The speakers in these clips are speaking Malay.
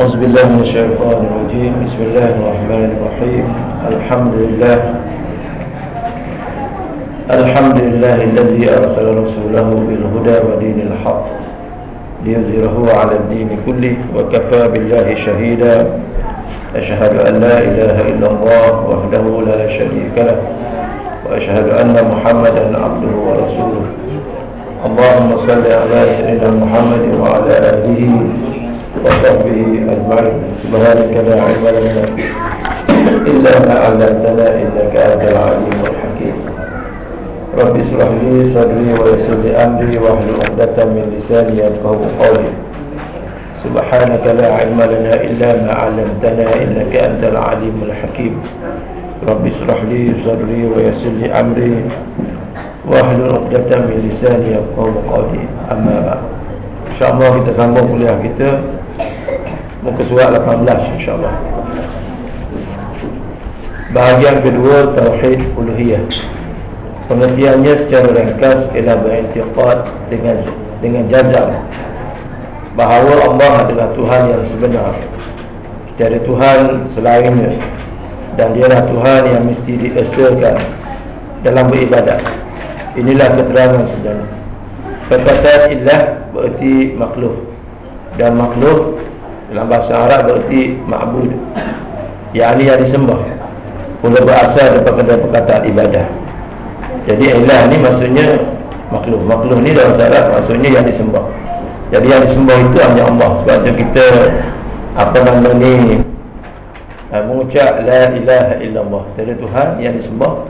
أعوذ بالله من الشيطان الرجيم. بسم الله الرحمن الرحيم. الحمد لله. الحمد لله الذي أرسل رسوله بالهدى ودين الحق ليظهره على الدين كله وكفى بالله شهيدا. أشهد أن لا إله إلا الله وحده لا شريك له وأشهد أن محمدا عبده ورسوله. اللهم صل على سيدنا محمد وعلى آله وصحبه أجمعين. سبحانك لا علم لنا إلا ما علمتنا إنك أنت العليم الحكيم. رب اشرح لي صدري ويسر لي أمري واحلل عقدة من لساني يفقهوا قولي. سبحانك لا علم لنا إلا ما علمتنا إنك أنت العليم الحكيم. رب اشرح لي صدري ويسر لي أمري واحلل عقدة من لساني يفقهوا قولي. أما بعد InsyaAllah kita sambung kuliah kita. Muka surat 18 insyaAllah. Bahagian kedua Tauhid Uluhiyah. Pengertiannya secara ringkas Ialah berintiqat dengan dengan jazam. Bahawa Allah adalah Tuhan yang sebenar. Tiada Tuhan selainnya. Dan dialah Tuhan yang mesti diesakan Dalam beribadat. Inilah keterangan sebenarnya. Perkataan ilah berarti makhluk. Dan makhluk dalam bahasa Arab berarti ma'bud Yang ini yang disembah. Mula berasal daripada perkataan ibadah. Jadi ilah ni maksudnya makhluk. Makhluk ni dalam Arab maksudnya yang disembah. Jadi yang disembah itu hanya Allah. Sebab itu kita Apa nama ni uh, Mengucap La ilaha illallah. Tiada Tuhan yang disembah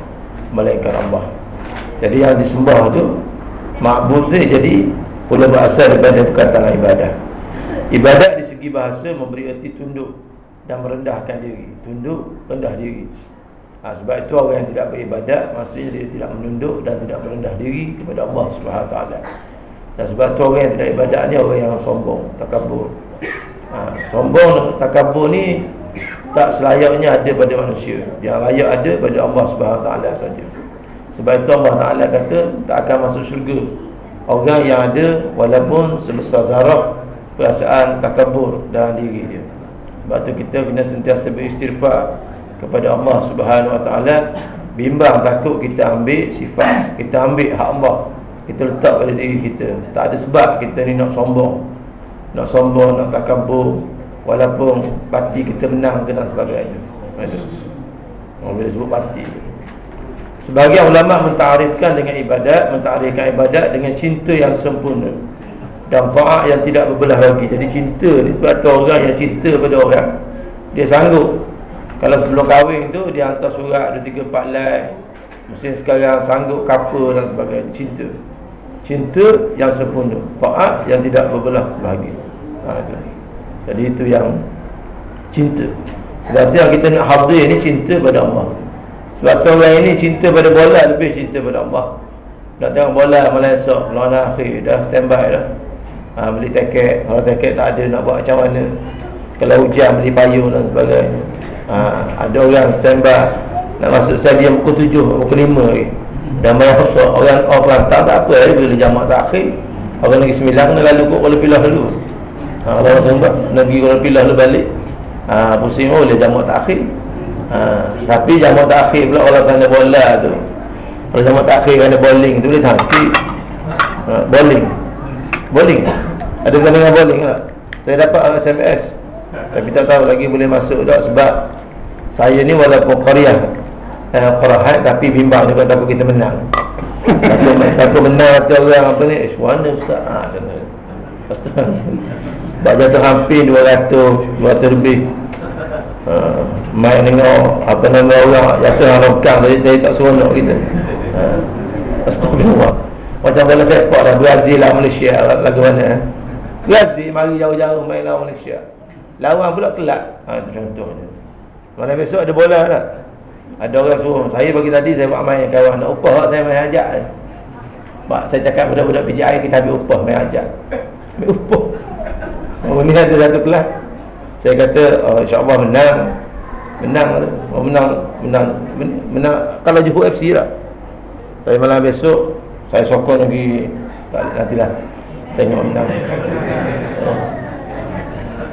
Melainkan Allah. Jadi yang disembah tu Ma'bud tu jadi Mula berasal daripada perkataan ibadah Ibadat di segi bahasa memberi erti tunduk dan merendahkan diri. Tunduk, rendah diri. Ha, sebab itu orang yang tidak beribadat maksudnya dia tidak menunduk dan tidak merendah diri kepada Allah Subhanahu taala. Dan sebab itu orang yang tidak ibadat ni orang yang sombong, takabur. Ha, sombong dan takabur ni tak selayaknya ada pada manusia. Yang layak ada pada Allah Subhanahu taala saja. Sebab itu Allah Taala kata tak akan masuk syurga orang yang ada walaupun sebesar zarah perasaan takabur dalam diri dia. Sebab tu kita kena sentiasa beristighfar kepada Allah Subhanahu Wa Taala, bimbang takut kita ambil sifat, kita ambil hak Allah, kita letak pada diri kita. Tak ada sebab kita ni nak sombong. Nak sombong, nak takabur walaupun parti kita menang ke dan sebagainya. Orang boleh sebut parti. Sebagian ulama mentarifkan dengan ibadat, mentarifkan ibadat dengan cinta yang sempurna dan taat yang tidak berbelah lagi. Jadi cinta ni sebab tu orang yang cinta pada orang dia sanggup. Kalau sebelum kahwin tu dia hantar surat 2 3 4 line. Mesti sekarang sanggup couple dan sebagainya. Cinta. Cinta yang sempurna, taat yang tidak berbelah lagi. Ha, itu. Jadi itu yang cinta. Sebab tu yang kita nak hadir ni cinta pada Allah. Sebab tu orang ini cinta pada bola lebih cinta pada Allah. Nak tengok bola malam esok, lawan akhir dah standby dah ha, beli tiket. Kalau tiket tak ada nak buat macam mana? Kalau hujan beli payung dan sebagainya. Ha, ada orang standby. Nak masuk stadium pukul 7 pukul 5 lagi. Dan malam kosong orang off lantar tak apa. Eh, bila jamak tak akhir. Orang lagi 9 kena lalu kot Kuala Pilah dulu. Ha, kalau orang sembah nak pergi Kuala Pilah dulu balik. Ha, pusing boleh jamak tak akhir. Ha, tapi jamak tak akhir pula orang kena bola tu. Kalau jamak tak akhir kena bowling tu boleh tahan sikit ha, bowling Bowling? Ada kena dengan bowling tak? Saya dapat SMS Tapi tak tahu lagi boleh masuk tak Sebab Saya ni walaupun Korea eh, Korahat Tapi bimbang juga takut kita menang. Takut, takut menang hati orang apa ni? Eh mana ustaz? Ha, kena. Sebab jatuh hampir 200 200 lebih. Uh, Main tengok Apa nama orang Jatuh dengan lokang Jadi tak seronok kita. Uh, Astagfirullah macam bola sepak dah Brazil lah Malaysia lagu mana eh? Brazil mari jauh-jauh main lawan Malaysia. Lawan pula kelak. Ha, Itu contohnya. Mana besok ada bola tak? Ada orang suruh Saya bagi tadi saya buat main kawan Nak upah saya main ajak. Mak saya cakap budak-budak PJI kita ambil upah main ajak. Ambil upah. Oh ni ada satu kelas. Saya kata oh, insyaAllah menang. Menang oh, menang, menang Menang. Menang Kalau Johor FC lah. Tapi malam besok saya sokong lagi nantilah tengok menang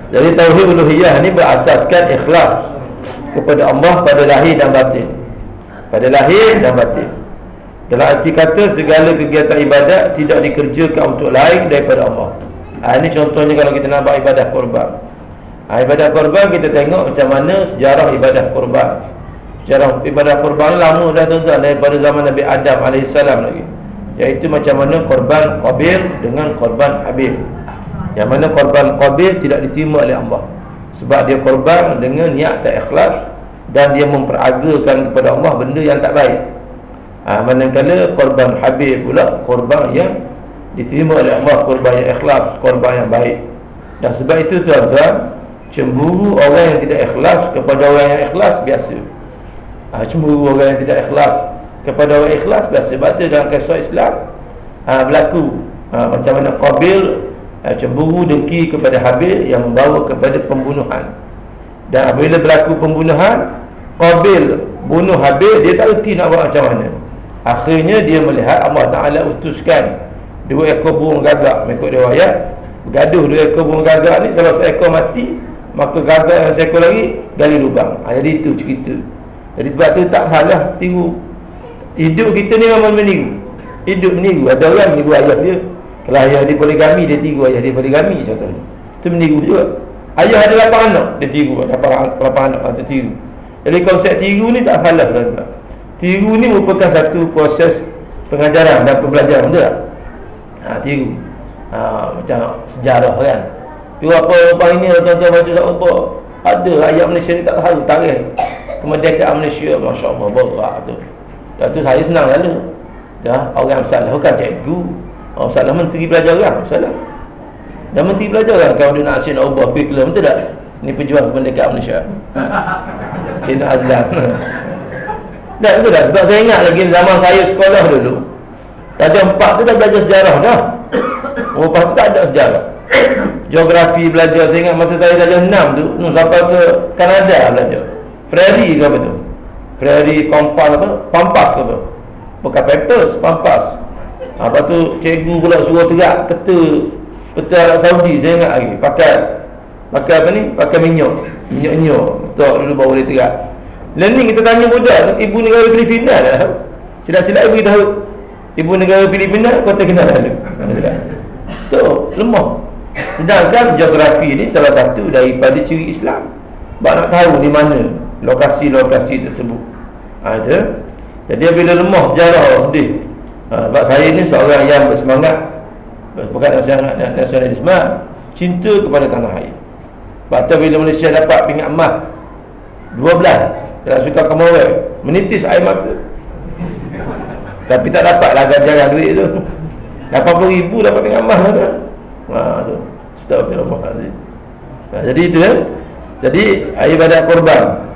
Jadi tauhid uluhiyah ni berasaskan ikhlas kepada Allah pada lahir dan batin. Pada lahir dan batin. Dalam arti kata segala kegiatan ibadat tidak dikerjakan untuk lain daripada Allah. Ha, ini contohnya kalau kita nak buat ibadah korban. Ha, ibadah korban kita tengok macam mana sejarah ibadah korban. Sejarah ibadah korban lama dah tuan-tuan daripada zaman Nabi Adam AS lagi. Iaitu macam mana korban Qabil dengan korban Habib. Yang mana korban Qabil tidak diterima oleh Allah. Sebab dia korban dengan niat tak ikhlas Dan dia memperagakan kepada Allah benda yang tak baik. Ha, Manakala korban Habib pula Korban yang diterima oleh Allah Korban yang ikhlas, korban yang baik. Dan sebab itu tuan-tuan Cemburu orang yang tidak ikhlas kepada orang yang ikhlas biasa. Ha, Cemburu orang yang tidak ikhlas kepada orang ikhlas biasa Sebab itu dalam kisah Islam ha, Berlaku. Ha, Macam mana Qabil uh, cemburu dengki kepada Habil yang membawa kepada pembunuhan. Dan apabila berlaku pembunuhan Qabil bunuh Habil dia tak reti nak buat macam mana. Akhirnya dia melihat Allah Ta'ala utuskan dua ekor burung gagak mengikut riwayat bergaduh dua ekor burung gagak ni salah seekor mati maka gagak yang seekor lagi gali lubang. Ha, jadi itu cerita. Jadi sebab tu tak salah tiru hidup kita ni memang meniru hidup meniru ada orang meniru ayah dia. Kalau ayah dia poligami Dia tiru ayah dia poligami contohnya. Itu meniru juga. Ayah ada lapan anak Dia tiru lapan, anak Dia tiru Jadi konsep tiru ni tak salah tuan Tiru ni merupakan satu proses Pengajaran dan pembelajaran Betul tak? Ha, tiru ha, Macam sejarah kan? Tiru apa lepas ini Tuan-tuan baca tak apa? Ada ayat Malaysia ni tak tahu Tarikh. Kemerdekaan Malaysia Masya Allah Berat tu Dan tu saya senang lalu Ya, orang salah bukan cikgu Oh salah menteri pelajaran Salah Dan menteri pelajaran Kalau dia nak asyik nak ubah curriculum Betul tak? Ini pejuang kemerdekaan Malaysia. Cina Azlan. Tak betul tak? Sebab saya ingat lagi Zaman saya sekolah dulu. Darjah empat tu dah belajar sejarah dah. Lepas tu tak ada sejarah. Geografi belajar. Saya ingat masa saya darjah enam tu Sampai ke Kanada belajar. Prairie ke apa tu Prairie Kompas apa? Pampas ke apa? Bukan Papers Pampas. Apa tu cikgu pula suruh tegak peta peta Arab Saudi saya ingat lagi. Pakai pakai apa ni? Pakai minyak minyak minyak tak dulu baru boleh tegak learning kita tanya budak ibu negara Filipina dah. Silap-silap ibu tahu. Ibu negara Filipina kau tak kenal lalu tu lemah. Sedangkan geografi ni salah satu daripada ciri Islam. Sebab nak tahu di mana lokasi-lokasi tersebut. Ha, jadi bila lemah sejarah sedih. Ha, Sebab saya ni seorang yang bersemangat Bukan nasionalisme Cinta kepada tanah air. Tu bila Malaysia dapat pingat emas 12 Tak suka Commonwealth Menitis air mata. Tapi tak dapat lah jarang duit tu. 80 ribu dapat pingat emas tu. Ha, tu. Astagfirullahaladzim ha, Jadi itu ya Jadi air badat korban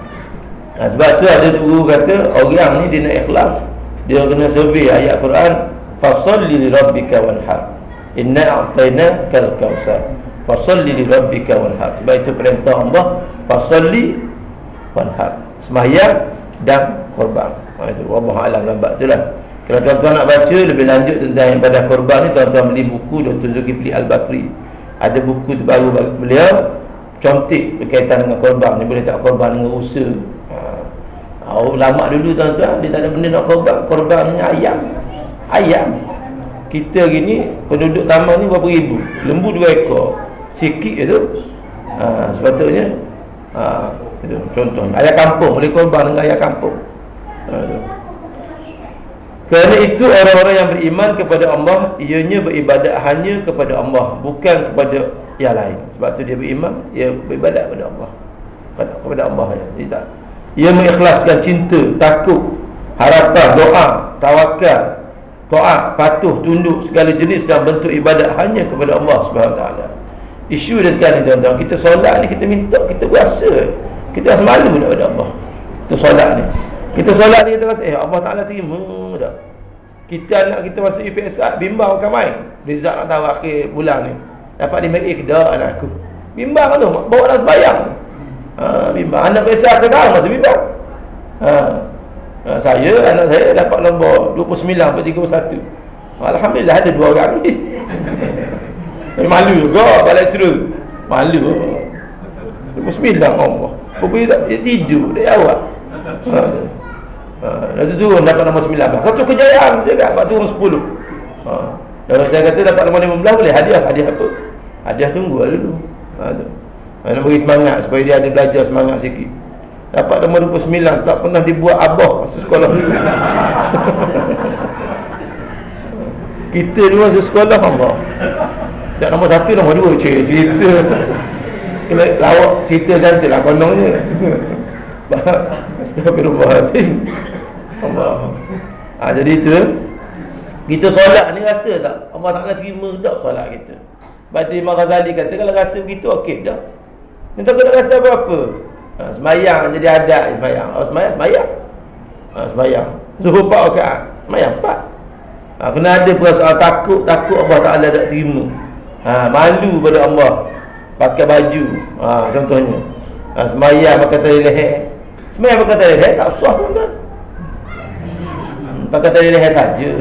ha, Sebab tu ada guru kata Orang ni dia nak ikhlas. Dia kena survey ayat Quran fasalli li rabbika wanhar. Inna a'tayna kal kautsar fasalli li rabbika wanhar. Sebab itu perintah Allah fasalli wanhar. Sembahyang dan korban. Ha, itu Allah alam lambat itulah kalau tuan-tuan nak baca lebih lanjut tentang ibadah korban ni tuan-tuan beli buku Dr. Zulkifli Al-Bakri. Ada buku terbaru bagi beliau cantik berkaitan dengan korban. Ni boleh tak korban dengan usaha Oh, lama dulu tuan-tuan Dia tak ada benda nak korban Korbannya ayam. Ayam. Kita gini Penduduk taman ni berapa ribu? Lembu dua ekor. Sikit je tu. Ha, Sepatutnya ha, itu, Contoh. Ayah kampung Boleh korban dengan ayah kampung. Ha. Kerana itu orang-orang yang beriman kepada Allah Ianya beribadat hanya kepada Allah Bukan kepada yang lain. Sebab tu dia beriman Ia beribadat kepada Allah. Kepada Allah. Dia tak ia mengikhlaskan cinta, takut, harapan, doa, tawakal, taat, patuh, tunduk segala jenis dan bentuk ibadat hanya kepada Allah Subhanahu. Isu dia sekarang ni tuan-tuan, kita solat ni kita minta, kita berasa kita rasa malu daripada Allah. Kita solat ni. Kita solat ni kita rasa eh Allah Taala terima dah. Kita anak kita masuk UPSA bimbang bukan main. Result nak tahu akhir bulan ni. Dapat di make ke dah anak aku. Bimbang tu, bawa dah sembahyang ha, bimbang anak biasa sekarang masih bimbang ha. ha, saya anak saya dapat nombor 29 atau 31 Alhamdulillah ada dua orang ni malu juga balik terus malu Bismillah Allah. Pergi tak dia tidur dia awak. Ha. Ha, dah turun dapat nombor 19. Satu kejayaan dia dapat turun 10. Ha. Kalau saya kata dapat nombor 15 boleh hadiah, hadiah apa? Hadiah tunggu lah dulu. Ha. Mana bagi semangat supaya dia ada belajar semangat sikit. Dapat nombor 29 tak pernah dibuat abah masa sekolah dulu. Kita ni masa sekolah Allah. Tak nombor satu nombor dua cik cerita. Kena lawak cerita cantik lah konongnya. Astagfirullahaladzim Allah ha, Jadi itu Kita solat ni rasa tak Allah tak nak terima tak solat kita Baca Imam Ghazali kata Kalau rasa begitu okey dah Kita tak nak rasa apa-apa. Ha, Semayang jadi adat semayang Oh semayang, semayang ha, Semayang Suruh pak okey Semayang pak. Ha, Kena ada perasaan takut Takut Allah Ta'ala tak terima. Ha, Malu pada Allah. Pakai baju. Ha, Contohnya. Ha, Semayang pakai tali leher. Sebenarnya pakai tali leher tak usah pun kan? Pakai tali leher saja.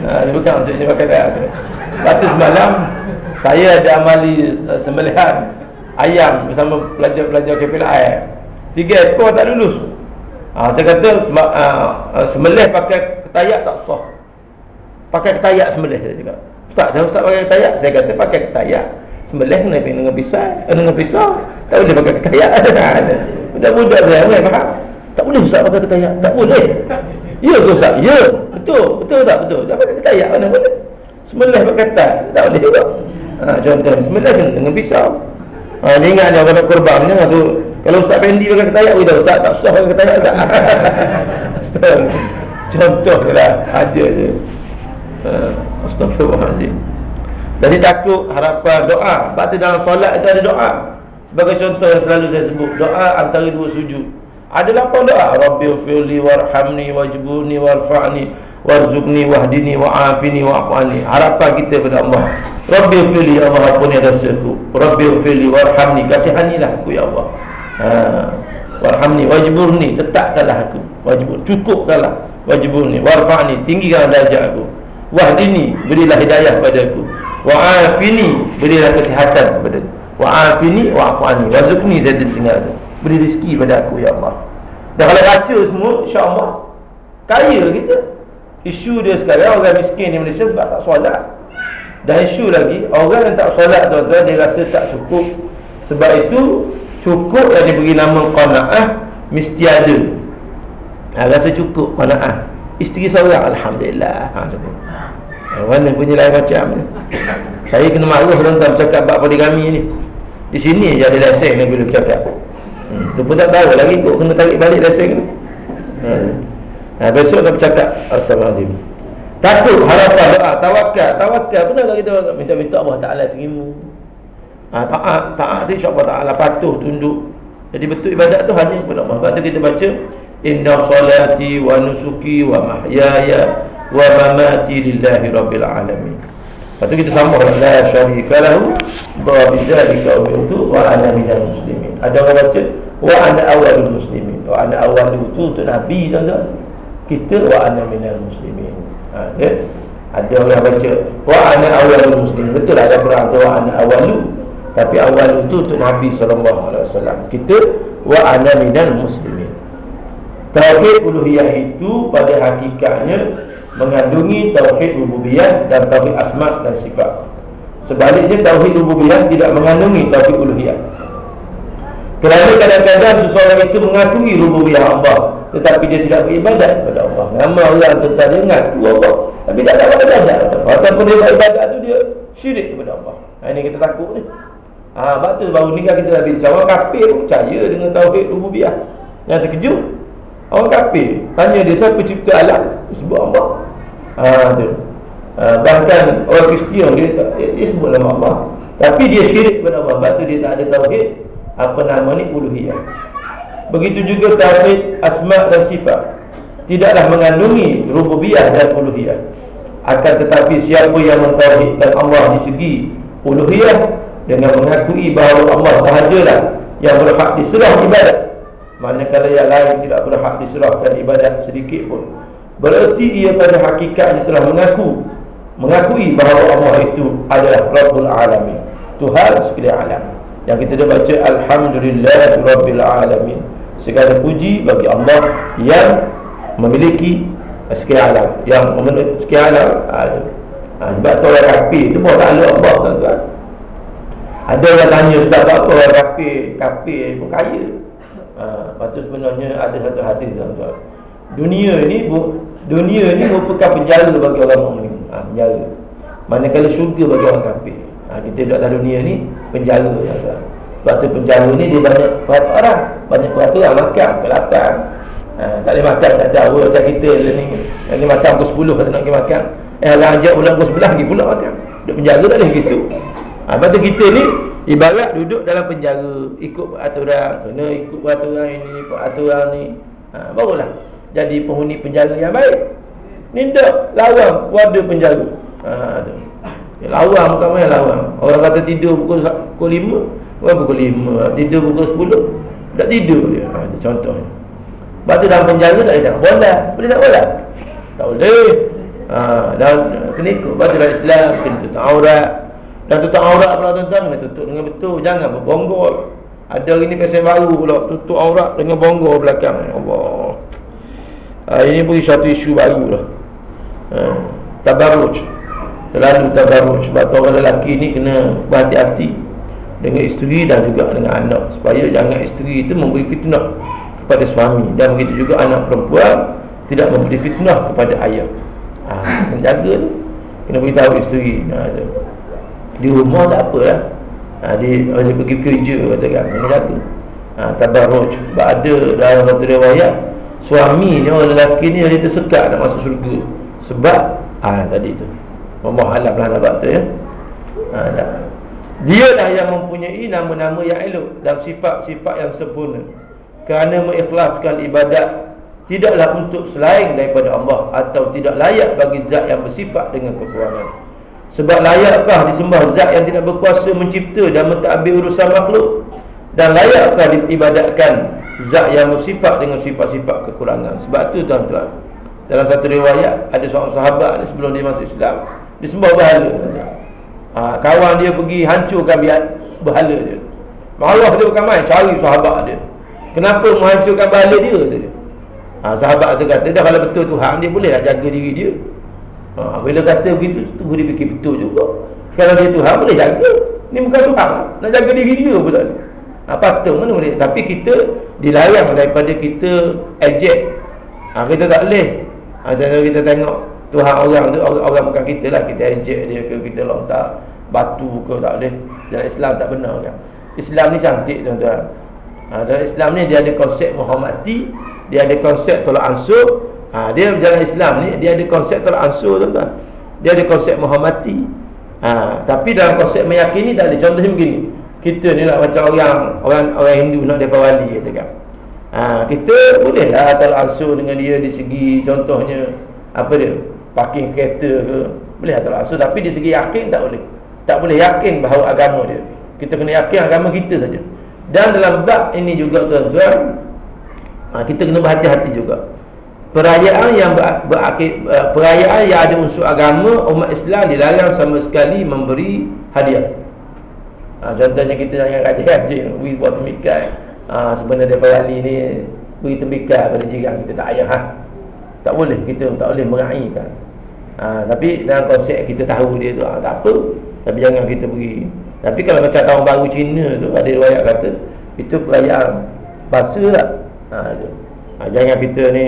Ha, Ini bukan maksudnya pakai tali leher. Lepas semalam Saya ada amali uh, sembelihan Ayam bersama pelajar-pelajar KPLI Tiga ekor tak lulus. Ha, Saya kata sema, uh, Sembelih pakai ketayak tak sah. Pakai ketayak sembelih saya cakap. Ustaz, saya ustaz pakai ketayak? Saya kata pakai ketayak. Sembelih kena dengan pisau Dengan pisau. Tak boleh pakai ketayak. Budak-budak saya boleh faham? Tak boleh Ustaz pakai ketayak. Tak boleh. Ya ke Ustaz? Ya Betul. Betul tak? Betul. Tak pakai ketayak mana boleh? Sembelih pakai ketayak Tak boleh juga ha, Contoh Sembelih kena dengan pisau ha, Dia ingat dia nak korban ni tu, Kalau Ustaz Pendi pakai ketayak Kita Ustaz tak susah pakai ketayak tak? Contoh lah Aja je. Ha, Astagfirullahaladzim Jadi takut harapan doa. Sebab tu dalam solat itu ada doa. Sebagai contoh yang selalu saya sebut Doa antara dua sujud. Ada lapan doa. Rabbi ufirli warhamni wajibuni warfa'ni Warzukni wahdini wa'afini wa'afani. Harapan kita pada Allah. Rabbi ufirli ya Allah ampuni dosaku. Rabbi ufirli warhamni. Kasihanilah aku ya Allah. Ha. Warhamni wajiburni Tetapkanlah aku. Wajibur Cukupkanlah Wajiburni Warfa'ni Tinggikanlah darjah aku. Wahdini Berilah hidayah pada aku. Wa'afini Berilah kesihatan kepada aku. Wa'afini wa'afani. Wazukni zaidin tinggal Beri rezeki pada aku ya Allah. Dan kalau baca semua insyaAllah Kaya kita Isu dia sekarang orang miskin di Malaysia sebab tak solat. Dan isu lagi Orang yang tak solat tuan-tuan Dia rasa tak cukup. Sebab itu Cukup yang diberi nama qana'ah Mesti ada. Ha, Rasa cukup qana'ah. Isteri seorang Alhamdulillah. Ha, sebut. Mana punya lain macam ni? Saya kena maruh tuan-tuan Bercakap bab poligami ni. Di sini je ada lesen Nabi boleh bercakap. Hmm. Tu pun tak tahu lagi kok kena tarik balik lesen ni. Hmm. Ha, Besok nak bercakap Astagfirullahaladzim Takut harapan doa Tawakal Tawakal Pernah tak kita minta-minta Allah Ta'ala terima ha, Taat Taat tu insyaAllah Ta'ala Patuh tunduk. Jadi betul ibadat tu hanya kepada Allah. Sebab tu kita baca Inna salati wa nusuki wa mahyaya wa mamati lillahi rabbil alamin. Lepas tu kita sambung La syarika lahu Bawa bizarika umirtu Wa ana minal muslimin. Ada orang baca Wa ana awalul muslimin. Wa ana awalul tu untuk Nabi tuan-tuan Kita wa ana minal muslimin ha, okay? Ada orang baca Wa ana awalul muslimin Betul lah ada Quran Wa ana awalul Tapi awal itu untuk Nabi SAW Kita Wa ana minal muslimin Tauhid uluhiyah itu pada hakikatnya mengandungi tauhid rububiyah dan tauhid asma dan sifat. Sebaliknya tauhid rububiyah tidak mengandungi tauhid uluhiyah. Kerana kadang-kadang seseorang itu mengakui rububiyah Allah tetapi dia tidak beribadat kepada Nama Allah tentang dia mengaku Allah tapi tak dapat beribadat. Ataupun dia beribadat itu dia syirik kepada Allah. Ha, ini kita takut ni. Ha, betul baru ni kan kita dah bincang orang kafir percaya dengan tauhid rububiyah. Yang terkejut Orang kafir Tanya dia siapa cipta alam Sebut Allah ha, tu. Ha, bahkan orang Kristian dia, dia, dia sebut nama Allah Tapi dia syirik kepada Allah Sebab tu dia tak ada tauhid Apa nama ni uluhiyah Begitu juga tauhid asma' dan sifat Tidaklah mengandungi rububiyah dan uluhiyah. Akan tetapi siapa yang mentauhidkan Allah di segi uluhiyah Dengan mengakui bahawa Allah sahajalah Yang berhak diserah ibadat Manakala yang lain tidak berhak diserahkan ibadat sedikit pun. Berarti ia pada hakikatnya telah mengaku Mengakui bahawa Allah itu adalah Rabbul Alamin Tuhan sekalian alam. Yang kita dah baca Alhamdulillah Rabbil Alamin. Segala puji bagi Allah Yang memiliki sekian alam. Yang memiliki sekian alam ha. Ha, Sebab tu orang kafir. Itu pun tak ada Allah tuan-tuan. Ada orang tanya Sebab apa orang kafir. Kafir pun kaya. Ha, Lepas tu sebenarnya ada satu hadis tuan-tuan. Dunia ni Dunia ni merupakan penjara bagi orang mukmin. Ha, penjara. Manakala syurga bagi orang kafir. Ha, Kita duduk dalam dunia ni Penjara tuan-tuan. Sebab tu penjara ni dia banyak peraturan Banyak peraturan makan, kelatan ha, Tak boleh makan, tak tahu macam kita ni. Lagi makan pukul 10 kata nak pergi makan. Eh Allah ajak bulan pukul 11 lagi pula makan. Duduk penjara tak boleh gitu. Ha, Lepas tu kita ni Ibarat duduk dalam penjara. Ikut peraturan Kena ikut peraturan ini Peraturan ni. Ha, Barulah Jadi penghuni penjara yang baik. Ni tak lawan Wadah penjara. Ha, tu. Ya, lawan bukan main lawan Orang kata tidur pukul, pukul 5 Orang pukul 5 Tidur pukul 10 Tak tidur dia. Ha, Contohnya Lepas tu dalam penjara tak boleh tengok. Bola Boleh tak? Bola? Tak? Boleh. Ha, Dan kena ikut Lepas tu dalam Islam Kena tutup aurat. Dan tutup aurat pula tuan-tuan Kena tutup dengan betul. Jangan berbonggol. Ada hari ni pesen baru pula Tutup aurat dengan bonggol belakang. Ya Allah. Ha, Ini pun satu isu baru lah ha, Tabaruj Selalu tabaruj Sebab tu orang lelaki ni kena berhati-hati dengan isteri dan juga dengan anak. Supaya jangan isteri itu memberi fitnah kepada suami dan begitu juga anak perempuan tidak memberi fitnah kepada ayah. Ha, menjaga tu kena beritahu isteri. Ha, di rumah tak apa lah. Ha, dia, dia pergi kerja katakan kena jaga. Ha, tabarruj sebab ada dalam satu riwayat suami ni orang lelaki ni dia tersekat nak masuk surga sebab ah ha, tadi tu. Allah alam lah nampak tu ya. Ha, dah. Dialah yang mempunyai nama-nama yang elok dan sifat-sifat yang sempurna. Kerana mengikhlaskan ibadat tidaklah untuk selain daripada Allah atau tidak layak bagi zat yang bersifat dengan kekurangan. Sebab layakkah disembah zat yang tidak berkuasa mencipta dan mentadbir urusan makhluk? Dan layakkah diibadatkan zat yang bersifat dengan sifat-sifat kekurangan? Sebab tu tuan-tuan, dalam satu riwayat ada seorang sahabat sebelum dia masuk Islam, disembah bahala ha, Kawan dia pergi hancurkan berhala dia Marah dia bukan main Cari sahabat dia Kenapa menghancurkan berhala dia? Dia ha, Sahabat tu kata Dah kalau betul Tuhan dia boleh lah jaga diri dia. Ha, Bila kata begitu Tunggu dia fikir betul juga. Kalau dia Tuhan boleh jaga. Ni bukan Tuhan Nak jaga diri dia pun tak ha, Patut mana boleh. Tapi kita dilarang daripada kita ejek. Ha, Kita tak boleh. Ha, kita tengok Tuhan orang tu orang, orang bukan kita lah. Kita ejek dia ke kita lontar Batu ke tak boleh. Dalam Islam tak benar kan. Islam ni cantik tuan-tuan ha, Dalam Islam ni dia ada konsep menghormati Dia ada konsep tolak ansur. Ha, Dia dalam Islam ni Dia ada konsep tolak ansur tuan-tuan. Dia ada konsep menghormati. Ha, Tapi dalam konsep meyakini tak ada. Contohnya begini. Kita ni lah macam orang Orang orang Hindu nak dapat wali kata kan ha, Kita boleh lah tolak ansur dengan dia Di segi contohnya Apa dia parking kereta ke. Boleh atau tak so tapi di segi yakin tak boleh. Tak boleh yakin bahawa agama dia. Kita kena yakin agama kita saja dan dalam bab ini juga tuan-tuan ha, kita kena berhati-hati juga. Perayaan yang ber, berakid, uh, perayaan yang ada unsur agama umat Islam dilarang sama sekali memberi hadiah. Ha, contohnya kita jangan kaji-kaji we buat temikai ha, sebenarnya daripada wali ni beri temikai pada jiran kita tak ayah ha? tak boleh kita tak boleh meraihkan ha, tapi dalam konsep kita tahu dia tu ha, tak apa. Tapi jangan kita pergi. Tapi kalau macam tahun baru Cina tu ada riwayat kata itu perayaan bahasa tak ha, ha, jangan kita ni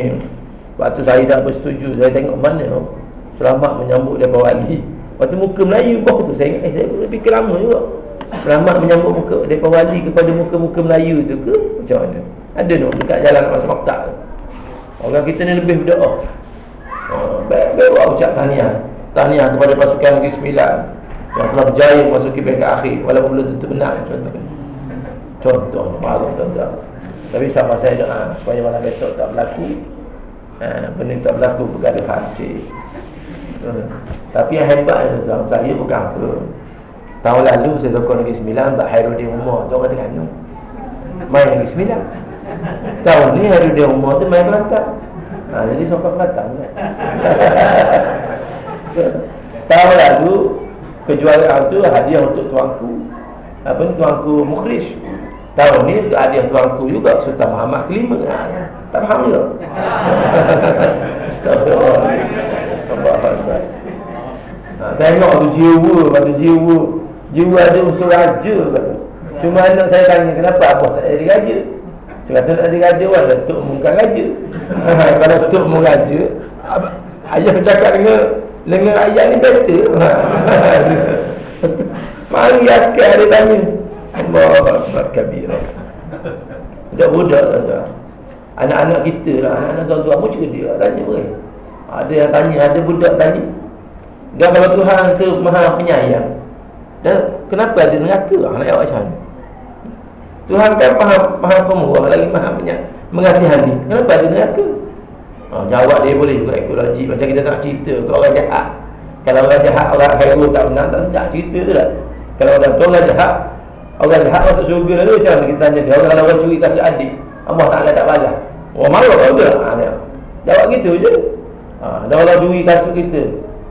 waktu saya tak bersetuju saya tengok mana tu selamat menyambut daripada wali waktu muka Melayu bawah tu saya ingat eh, saya fikir lama juga. Selamat menyambut muka daripada wali kepada muka-muka Melayu tu ke? Macam mana? Ada tu dekat jalan masuk maktab Orang kita ni lebih berdoa oh, Baik-baik ucap tahniah. Tahniah kepada pasukan Negeri Sembilan Yang telah berjaya memasuki bengkel akhir Walaupun belum tentu benar Contoh Contoh Malam tuan-tuan. Tapi sama saya doa Supaya malam besok tak berlaku ha, Benda tak berlaku Bergaduh hati hmm. Tapi yang hebat tuan Saya bukan apa. Tahun lalu saya dokor Negeri Sembilan Mbak Hairudin Umar Tu orang dengan Main Negeri Sembilan. Tahun ni hari dia umur tu main Kelantan ha, Jadi sopak Kelantan kan? Tahun lalu Kejuaraan tu hadiah untuk tuanku. Apa ni tuanku Mukhris tahun ni hadiah tuanku juga Sultan Muhammad kelima. Ha, tak faham ke ha, tengok tu jiwa tu jiwa. Jiwa ada unsur raja cuma anak saya tanya kenapa apa saya jadi raja kata nak jadi raja kan Datuk bukan raja. Kalau Datuk mu raja ayah cakap dengan dengan ayah ni better. Mari akal dia tanya. Allah Akbar kabir Budak-budak lah Anak-anak kita lah Anak-anak tuan-tuan pun cerdik lah Tanya pun Ada yang tanya Ada budak tanya. Dan kalau Tuhan tu maha penyayang Dan kenapa ada neraka? Nak jawab macam mana Tuhan kan maha, maha pemurah Lagi maha penyayang Mengasihani. Kenapa ada neraka? Ha, Jawab dia boleh juga ikut logik. Macam kita nak cerita ke orang jahat Kalau orang jahat Orang khairul tak benar Tak sedap cerita tu lah. Kalau orang tu orang jahat Orang jahat masuk syurga tu Macam mana kita tanya dia? Orang kalau orang curi kasih adik Allah Ta'ala tak balas. Orang marah kau ke ha, Jawab gitu je. Ha, Dan orang curi kasut kita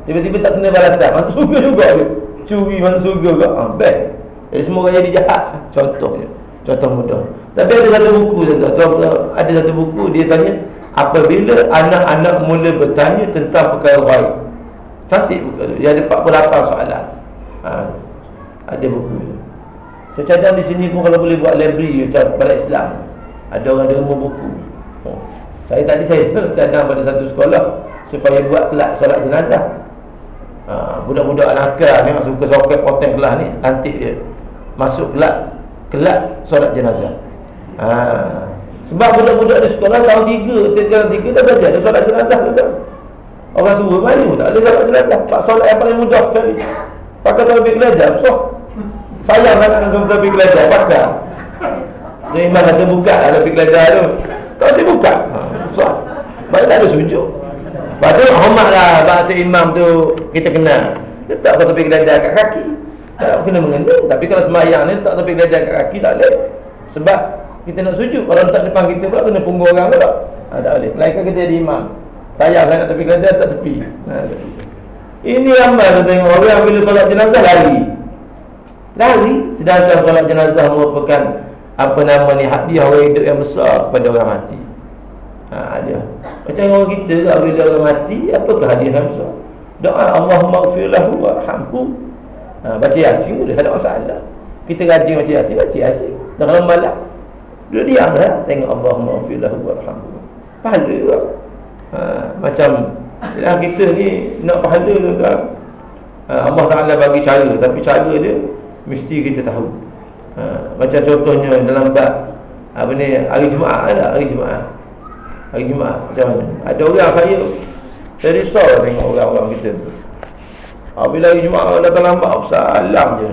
Tiba-tiba tak kena balasan Masuk syurga juga dia. Curi masuk syurga ke ha, Best. Jadi semua orang jadi jahat. Contohnya Contoh mudah Tapi ada satu buku Ada satu buku Dia tanya Apabila anak-anak mula bertanya Tentang perkara baik Cantik buku tu Dia ada 48 soalan ha, ada buku itu. Saya cadang di sini pun kalau boleh buat library macam pada Islam. Ada orang derma buku. Oh. Saya tadi saya cadang pada satu sekolah supaya buat kelak solat jenazah. Ha, budak-budak nakal ni yang suka soket poteng kelas ni antik dia. Masuk kelak kelak solat jenazah. Ha. Sebab budak-budak di sekolah tahun 3, tahun 3 dah belajar dia solat jenazah juga. Orang tua malu tak ada solat jenazah. Pak solat yang paling mudah sekali. Pakai tahu lebih belajar, so Sayang nak nak tuan pergi belajar Pakai Jadi imam kata buka lah pergi belajar tu Tak saya buka ha, So Baik tak ada sujud Lepas tu hormat lah Bahasa imam tu Kita kenal Letak kau tepi belajar kat kaki Tak kena mengenal Tapi kalau semayang ni Tak tepi belajar kat kaki tak boleh. Sebab Kita nak sujud Kalau letak depan kita pula Kena punggung orang pula. Ha, Tak boleh. Melainkan kita jadi imam. Sayang nak tepi belajar Tak tepi ha, Ini ramai tu tengok. Orang bila solat jenazah lari. Lari. Sedangkan solat jenazah merupakan apa nama ni hadiah orang hidup yang besar kepada orang mati. Ha, ada macam orang kita tak bila orang mati apakah hadiah yang besar? Doa Allahumma gfirlahu warhamhu ha, baca yasin boleh ada masalah. Kita rajin baca yasin baca yasin. Dan kalau malam. Dia diam lah. Tengok Allahumma gfirlahu warhamhu pahala lah. ha, macam dalam kita ni nak pahala kan? Ha, Allah Ta'ala bagi cara tapi cara dia mesti kita tahu. Ha, macam contohnya dalam bab apa ni hari Jumaat ada hari Jumaat. Hari Jumaat macam mana? Ada orang saya saya risau tengok orang-orang kita tu ha, bila orang datang lambat salam je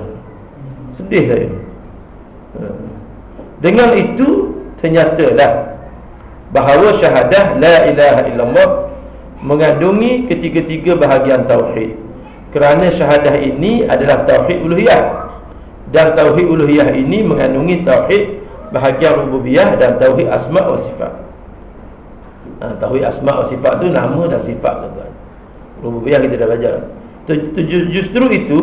sedih saya ha. dengan itu ternyatalah bahawa syahadah la ilaha illallah mengandungi ketiga-tiga bahagian tauhid kerana syahadah ini adalah tauhid uluhiyah dan tauhid uluhiyah ini mengandungi tauhid bahagian rububiyah dan tauhid asma wa sifat. Ha, tauhid asma wa sifat tu nama dan sifat tuan. Rububiyah kita dah belajar. Justru itu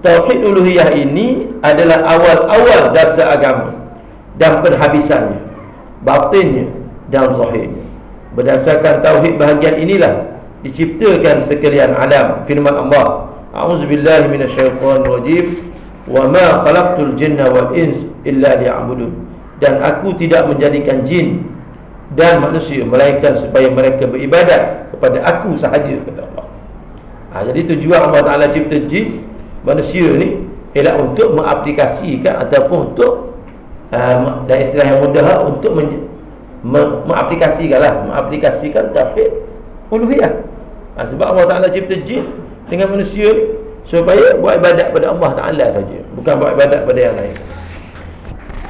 tauhid uluhiyah ini adalah awal-awal dasar agama dan penghabisannya, batinnya dan zahirnya. Berdasarkan tauhid bahagian inilah diciptakan sekalian alam firman Allah. A'udzubillahi minasyaitonir rajim wa ma khalaqtul jinna wal ins illa liya'budun dan aku tidak menjadikan jin dan manusia melainkan supaya mereka beribadat kepada aku sahaja kata Allah. Ha, jadi tujuan Allah Taala cipta jin manusia ni ialah untuk mengaplikasikan ataupun untuk uh, dan istilah yang mudah untuk men, me, mengaplikasikanlah mengaplikasikan tauhid uluhiyah. Ha, sebab Allah Taala cipta jin dengan manusia supaya buat ibadat pada Allah Taala saja bukan buat ibadat pada yang lain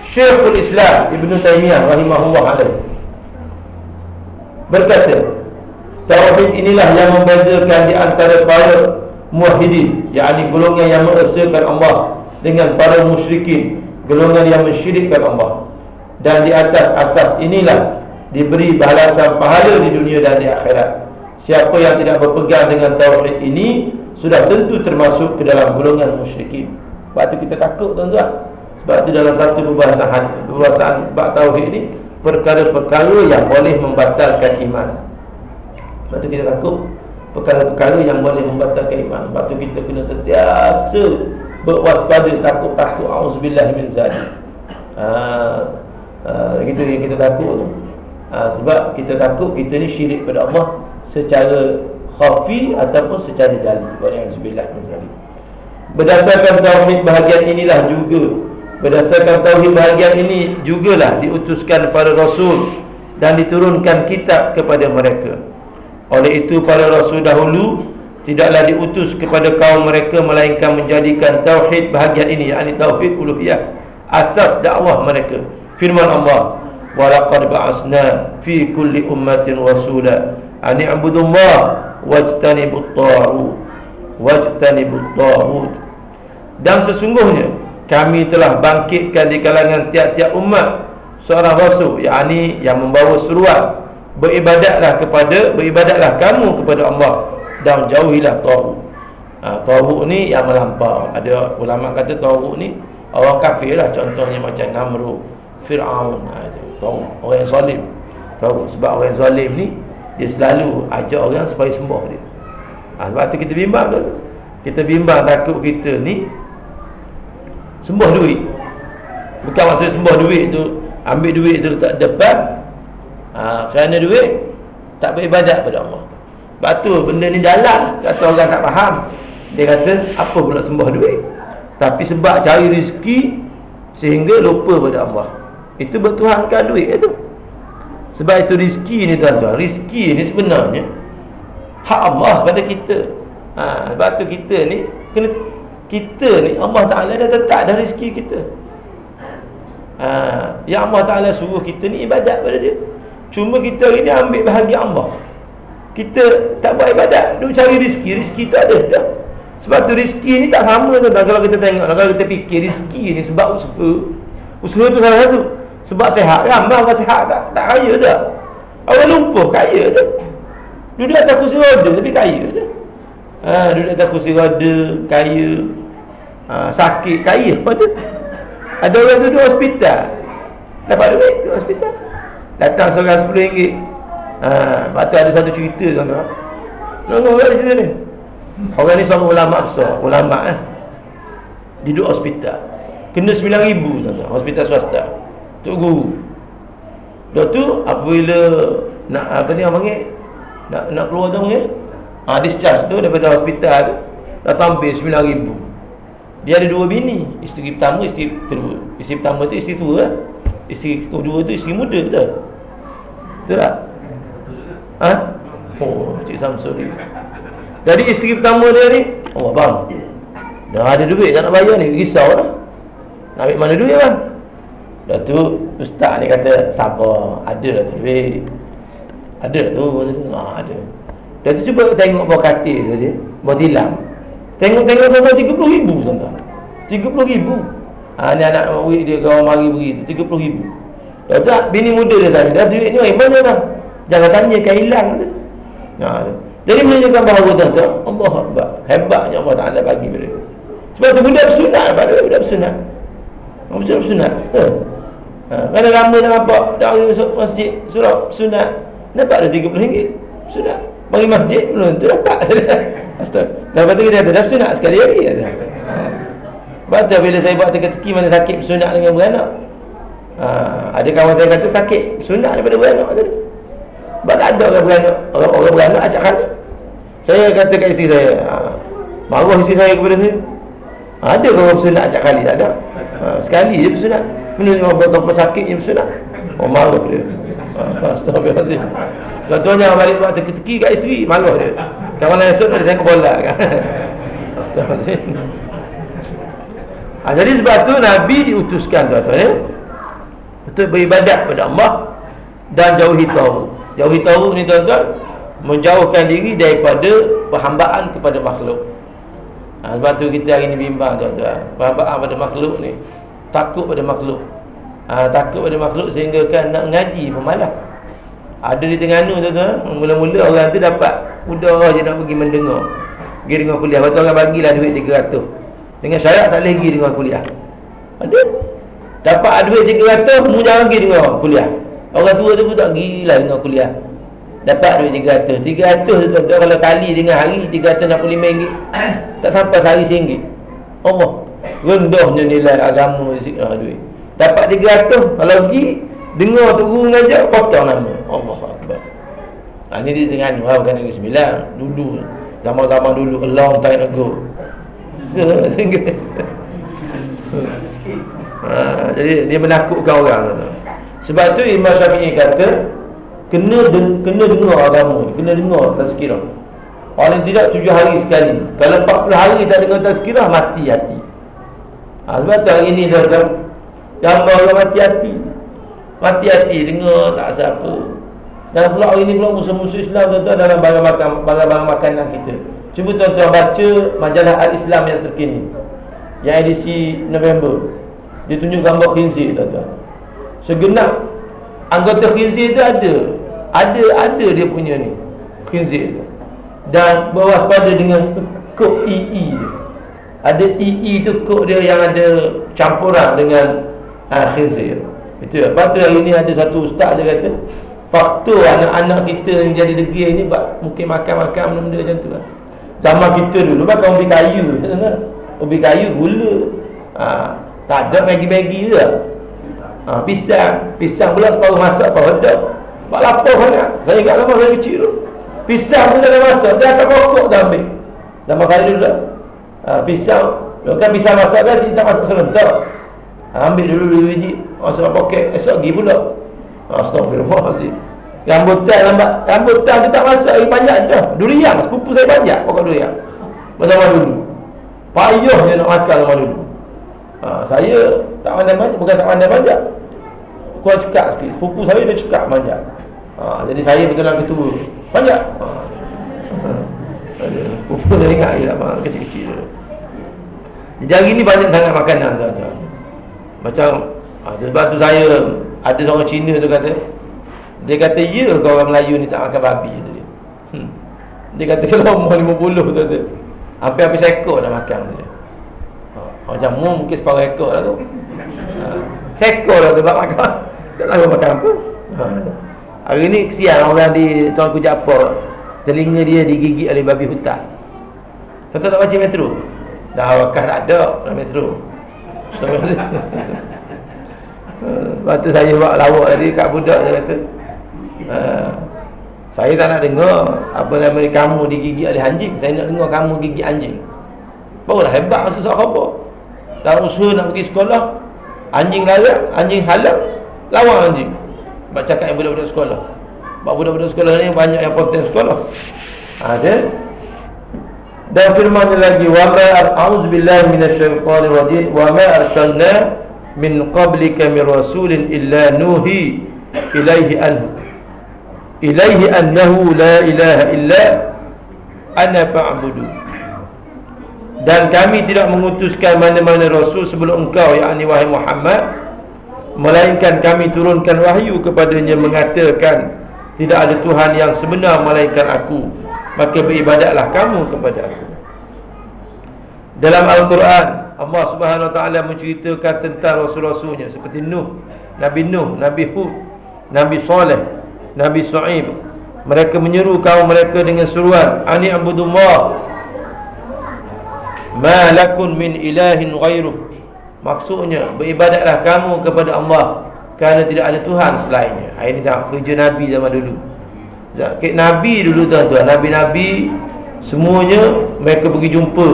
Syekhul Islam Ibn Taymiyah rahimahullah berkata tauhid inilah yang membezakan di antara para muwahhidin yakni golongan yang mengesahkan Allah dengan para musyrikin golongan yang mensyirikkan Allah. Dan di atas asas inilah diberi balasan pahala di dunia dan di akhirat. Siapa yang tidak berpegang dengan tauhid ini sudah tentu termasuk ke dalam golongan musyrikin. Sebab tu kita takut tuan-tuan. Sebab tu dalam satu perbahasan Perbahasan bak tauhid ni Perkara-perkara yang boleh membatalkan iman Sebab tu kita takut Perkara-perkara yang boleh membatalkan iman. Sebab tu kita kena sentiasa Berwaspada takut-takut A'udzubillah min zalik. Haa uh, Itu yang kita takut tu. Ha, Sebab kita takut kita ni syirik pada Allah Secara khafi ataupun secara jali. Wa'alaikumsalam Wa'alaikumsalam Berdasarkan tauhid bahagian inilah juga. Berdasarkan tauhid bahagian ini Jugalah diutuskan para rasul Dan diturunkan kitab kepada mereka Oleh itu para rasul dahulu Tidaklah diutus kepada kaum mereka Melainkan menjadikan tauhid bahagian ini Yang tauhid uluhiyah Asas dakwah mereka. Firman Allah Walaqad ba'asna fi kulli ummatin rasula Ani'budullah wajtanibut ta'ud Wajtanibut ta'ud dan sesungguhnya kami telah bangkitkan di kalangan tiap-tiap umat seorang rasul yakni yang membawa seruan beribadatlah kepada beribadatlah kamu kepada Allah dan jauhilah tahu. Ha, tahu ni yang melampau. Ada ulama kata tahu ni orang kafir lah contohnya macam Namrud, Firaun, ha, tahu orang yang zalim. Tahu sebab orang zalim ni dia selalu ajak orang supaya sembah dia. Ha, sebab tu kita bimbang tu. Kita bimbang takut kita ni Sembah duit Bukan maksud sembah duit tu Ambil duit tu tak depan ha, Kerana duit Tak beribadat pada Allah. Sebab tu benda ni jalan. Kata orang tak faham. Dia kata apa pula sembah duit? Tapi sebab cari rezeki Sehingga lupa pada Allah. Itu bertuhankan duit itu Sebab itu rezeki ni tuan-tuan Rezeki ni sebenarnya Hak Allah pada kita. Ha, Sebab tu kita ni Kena kita ni Allah Ta'ala dah tetap dah rezeki kita. Ha, Yang Allah Ta'ala suruh kita ni ibadat pada dia Cuma kita ni ambil bahagia Allah. Kita tak buat ibadat Duk cari rezeki, rezeki tak ada dah. Sebab tu rezeki ni tak sama tu Kalau kita tengok, kalau kita fikir rezeki ni sebab usaha. Usaha tu salah satu. Sebab sehat, ramai orang sehat tak, tak kaya dah. Orang lumpuh kaya dah. Duduk atas kursi roda tapi kaya dah. Ha, Duduk atas kursi roda, kaya. Ha, sakit kaya pada ada orang tu duduk hospital. Dapat duit duduk hospital datang seorang RM10 ha, lepas tu ada satu cerita tuan-tuan. Tengok orang cerita ni? Orang ni seorang ulama besar. Ulama eh. Duduk hospital. Kena RM9,000 tuan-tuan. Hospital swasta. Tok guru. Tu Apabila Nak apa ni orang panggil? Nak, nak keluar tu panggil? Ha, Discharge tu Daripada hospital tu. Datang ambil RM9,000 dia ada dua bini. Isteri pertama, isteri kedua. Isteri pertama tu isteri tua lah Isteri kedua tu isteri muda betul Betul tak? Ha? Oh, Cik Samsul ni. Jadi isteri pertama dia ni? Oh bang Dah ada duit tak nak bayar ni. Risau lah Nak ambil mana duit bang Dah tu Ustaz ni kata Sabar Ada lah duit. Ada tu ha, Ada. Dah tu cuba tengok bawah katil saja Bawah tilam. Tengok-tengok 30 ribu tuan-tuan. 30 ribu ha, Ni anak murid dia kawan mari begitu 30 ribu. Dah tak bini muda dia tanya Dah duit ni eh, mana dah. Jangan tanya kan hilang ha, Jadi menunjukkan bahawa tuan-tuan Allah Akbar. Hebatnya Allah Ta'ala bagi mereka Sebab tu budak bersunat pada budak bersunat. Budak bersunat ha. Ha, Kerana lama tak nampak Dari masjid surau sunat. Nampak ada 30 ringgit Sunat. Bagi masjid belum tu dapat. Astaga Lepas tu kita kata Dah sunat sekali lagi kata. Sebab tu bila saya buat teka-teki Mana sakit sunat dengan beranak? Ha, Ada kawan saya kata sakit sunat daripada beranak tadi. Sebab tak ada orang beranak Orang, orang beranak acak kali Saya kata kat isteri saya ha, Marah isteri saya kepada saya. Ha, Ada orang sunat acak kali Tak ada. Ha, Sekali je bersunat. Ni orang sakit je bersunat. Oh marah dia. Ha, Astagfirullahaladzim Contohnya balik buat teki-teki kat isteri Malu dia. Kawan lain esok dia tengok bola. Kan Astagfirullahaladzim ha, Jadi sebab tu Nabi diutuskan tuan-tuan ya? Untuk beribadat kepada Allah Dan jauhi tahu Jauhi tahu ni tuan-tuan Menjauhkan diri daripada Perhambaan kepada makhluk. Ha, Sebab tu kita hari ni bimbang tuan-tuan. Perhambaan pada makhluk ni Takut pada makhluk. Ha, Takut pada makhluk sehingga kan nak ngaji pemalas. Ada di Terengganu tu tu Mula-mula orang tu dapat Mudah je nak pergi mendengar. Pergi dengar kuliah. Lepas tu orang bagilah duit 300 Dengan syarat tak boleh pergi dengan kuliah. Ada. Dapat duit 300 Mu jangan pergi dengan kuliah. Orang tua tu pun tak pergi lah dengan kuliah. Dapat duit 300 300 tu kalau kali dengan hari 365 ringgit. Tak sampai sehari RM1 Allah. Rendahnya nilai agama ha, duit. Dapat 300 Kalau pergi Dengar tu guru ngajak Potong nama. Allah Akbar. Ha, Ini dia dengan Wah bukan negeri sembilan Dulu. Zaman-zaman dulu A long time ago ha, Jadi dia menakutkan orang Sebab tu Imam Syafi'i kata Kena de- kena dengar agama Kena dengar tazkirah Paling tidak tujuh hari sekali. Kalau 40 hari tak dengar tazkirah Mati hati. Ha, Sebab tu hari ni dah Yang orang mati hati? Mati hati dengar tak siapa. Dan pula hari ni pula musuh-musuh Islam tuan-tuan dalam barang makan barang-barang makanan kita Cuba tuan-tuan baca majalah Al-Islam yang terkini Yang edisi November. Dia tunjuk gambar khinzir tuan-tuan. Segenap anggota khinzir tu ada. Ada ada dia punya ni Khinzir tu. Dan berwaspada dengan kod EE tu Ada EE tu kod dia yang ada campuran dengan ha, khinzir. Itu ya Lepas tu hari ni ada satu ustaz dia kata Faktor anak-anak kita yang jadi degil ni Mungkin makan-makan benda-benda macam tu lah Zaman kita dulu makan ubi kayu Ubi kayu gula. Ha, Tak ada bagi-bagi je. Ha, Pisang. Pisang pula separuh masak Apa ada Buat lapar sangat. Saya ingat lama saya kecil tu. Pisang pun dah masak. Dia akan pokok dah ambil. Zaman kali dulu lah. Ha, Pisang. Bukan pisang masak kan Dia tak masak serentak ha, Ambil dulu dulu biji. Masuk poket. Esok pergi pula. Astagfirullahaladzim Rambutan lambat Rambutan tu tak masak lagi banyak dah. Durian Sepupu saya banyak Pokok durian. Bersama dulu? Payuh dia nak makan sama dulu. Ha, Saya tak pandai banyak Bukan tak pandai banyak. Kurang cekak sikit. Sepupu saya dia cekak banyak. Ha, Jadi saya lah ketua Banyak. Ha. Sepupu saya ingat lagi lah Kecil-kecil Jadi hari ni banyak sangat makanan tuan-tuan. Macam ha, Sebab tu saya Ada seorang Cina tu kata dia kata, ya ke orang Melayu ni tak makan babi tu dia. Hmm. Dia kata, kalau umur 50 tu tu. Hampir-hampir seekor dah makan tu dia. Ha. Macam mu mungkin separuh ekor lah tu. Ha. Seekor lah tu tak makan. Tak tahu makan apa. Ha. Hari ni kesian orang di Tuan Kujapur. Telinga dia digigit oleh babi hutan. Tentu tak baca metro. Dah wakah tak ada dalam metro. Lepas tu saya buat lawak tadi kat budak dia kata Ha. Saya tak nak dengar Apa nama ni kamu digigit oleh anjing. Saya nak dengar kamu gigit anjing. Barulah hebat masuk surat khabar Dalam usaha nak pergi sekolah Anjing layak, anjing halal Lawan anjing. Sebab cakap yang budak-budak sekolah. Sebab budak-budak sekolah ni banyak yang potensi sekolah. Ada. Dan firman lagi Wa ma a'udzubillahi minasyaitanir rajim Wa ma arsalna min qablika min rasulin illa nuhi ilaihi anhu ilaihi annahu la ilaha illa ana fa'budu. Dan kami tidak mengutuskan mana-mana rasul sebelum engkau yakni wahai Muhammad melainkan kami turunkan wahyu kepadanya mengatakan tidak ada tuhan yang sebenar melainkan aku. Maka beribadatlah kamu kepada aku. Dalam al-Quran Allah Subhanahu wa taala menceritakan tentang rasul-rasulnya seperti Nuh, Nabi Nuh, Nabi Hud, Nabi Saleh Nabi Su'ib Mereka menyeru kaum mereka dengan seruan Ani abudullah Ma lakun min ilahin ghairuh. Maksudnya Beribadatlah kamu kepada Allah Kerana tidak ada Tuhan selainnya. Ini tak kerja Nabi zaman dulu. Nabi dulu tuan-tuan. Nabi-Nabi Semuanya mereka pergi jumpa.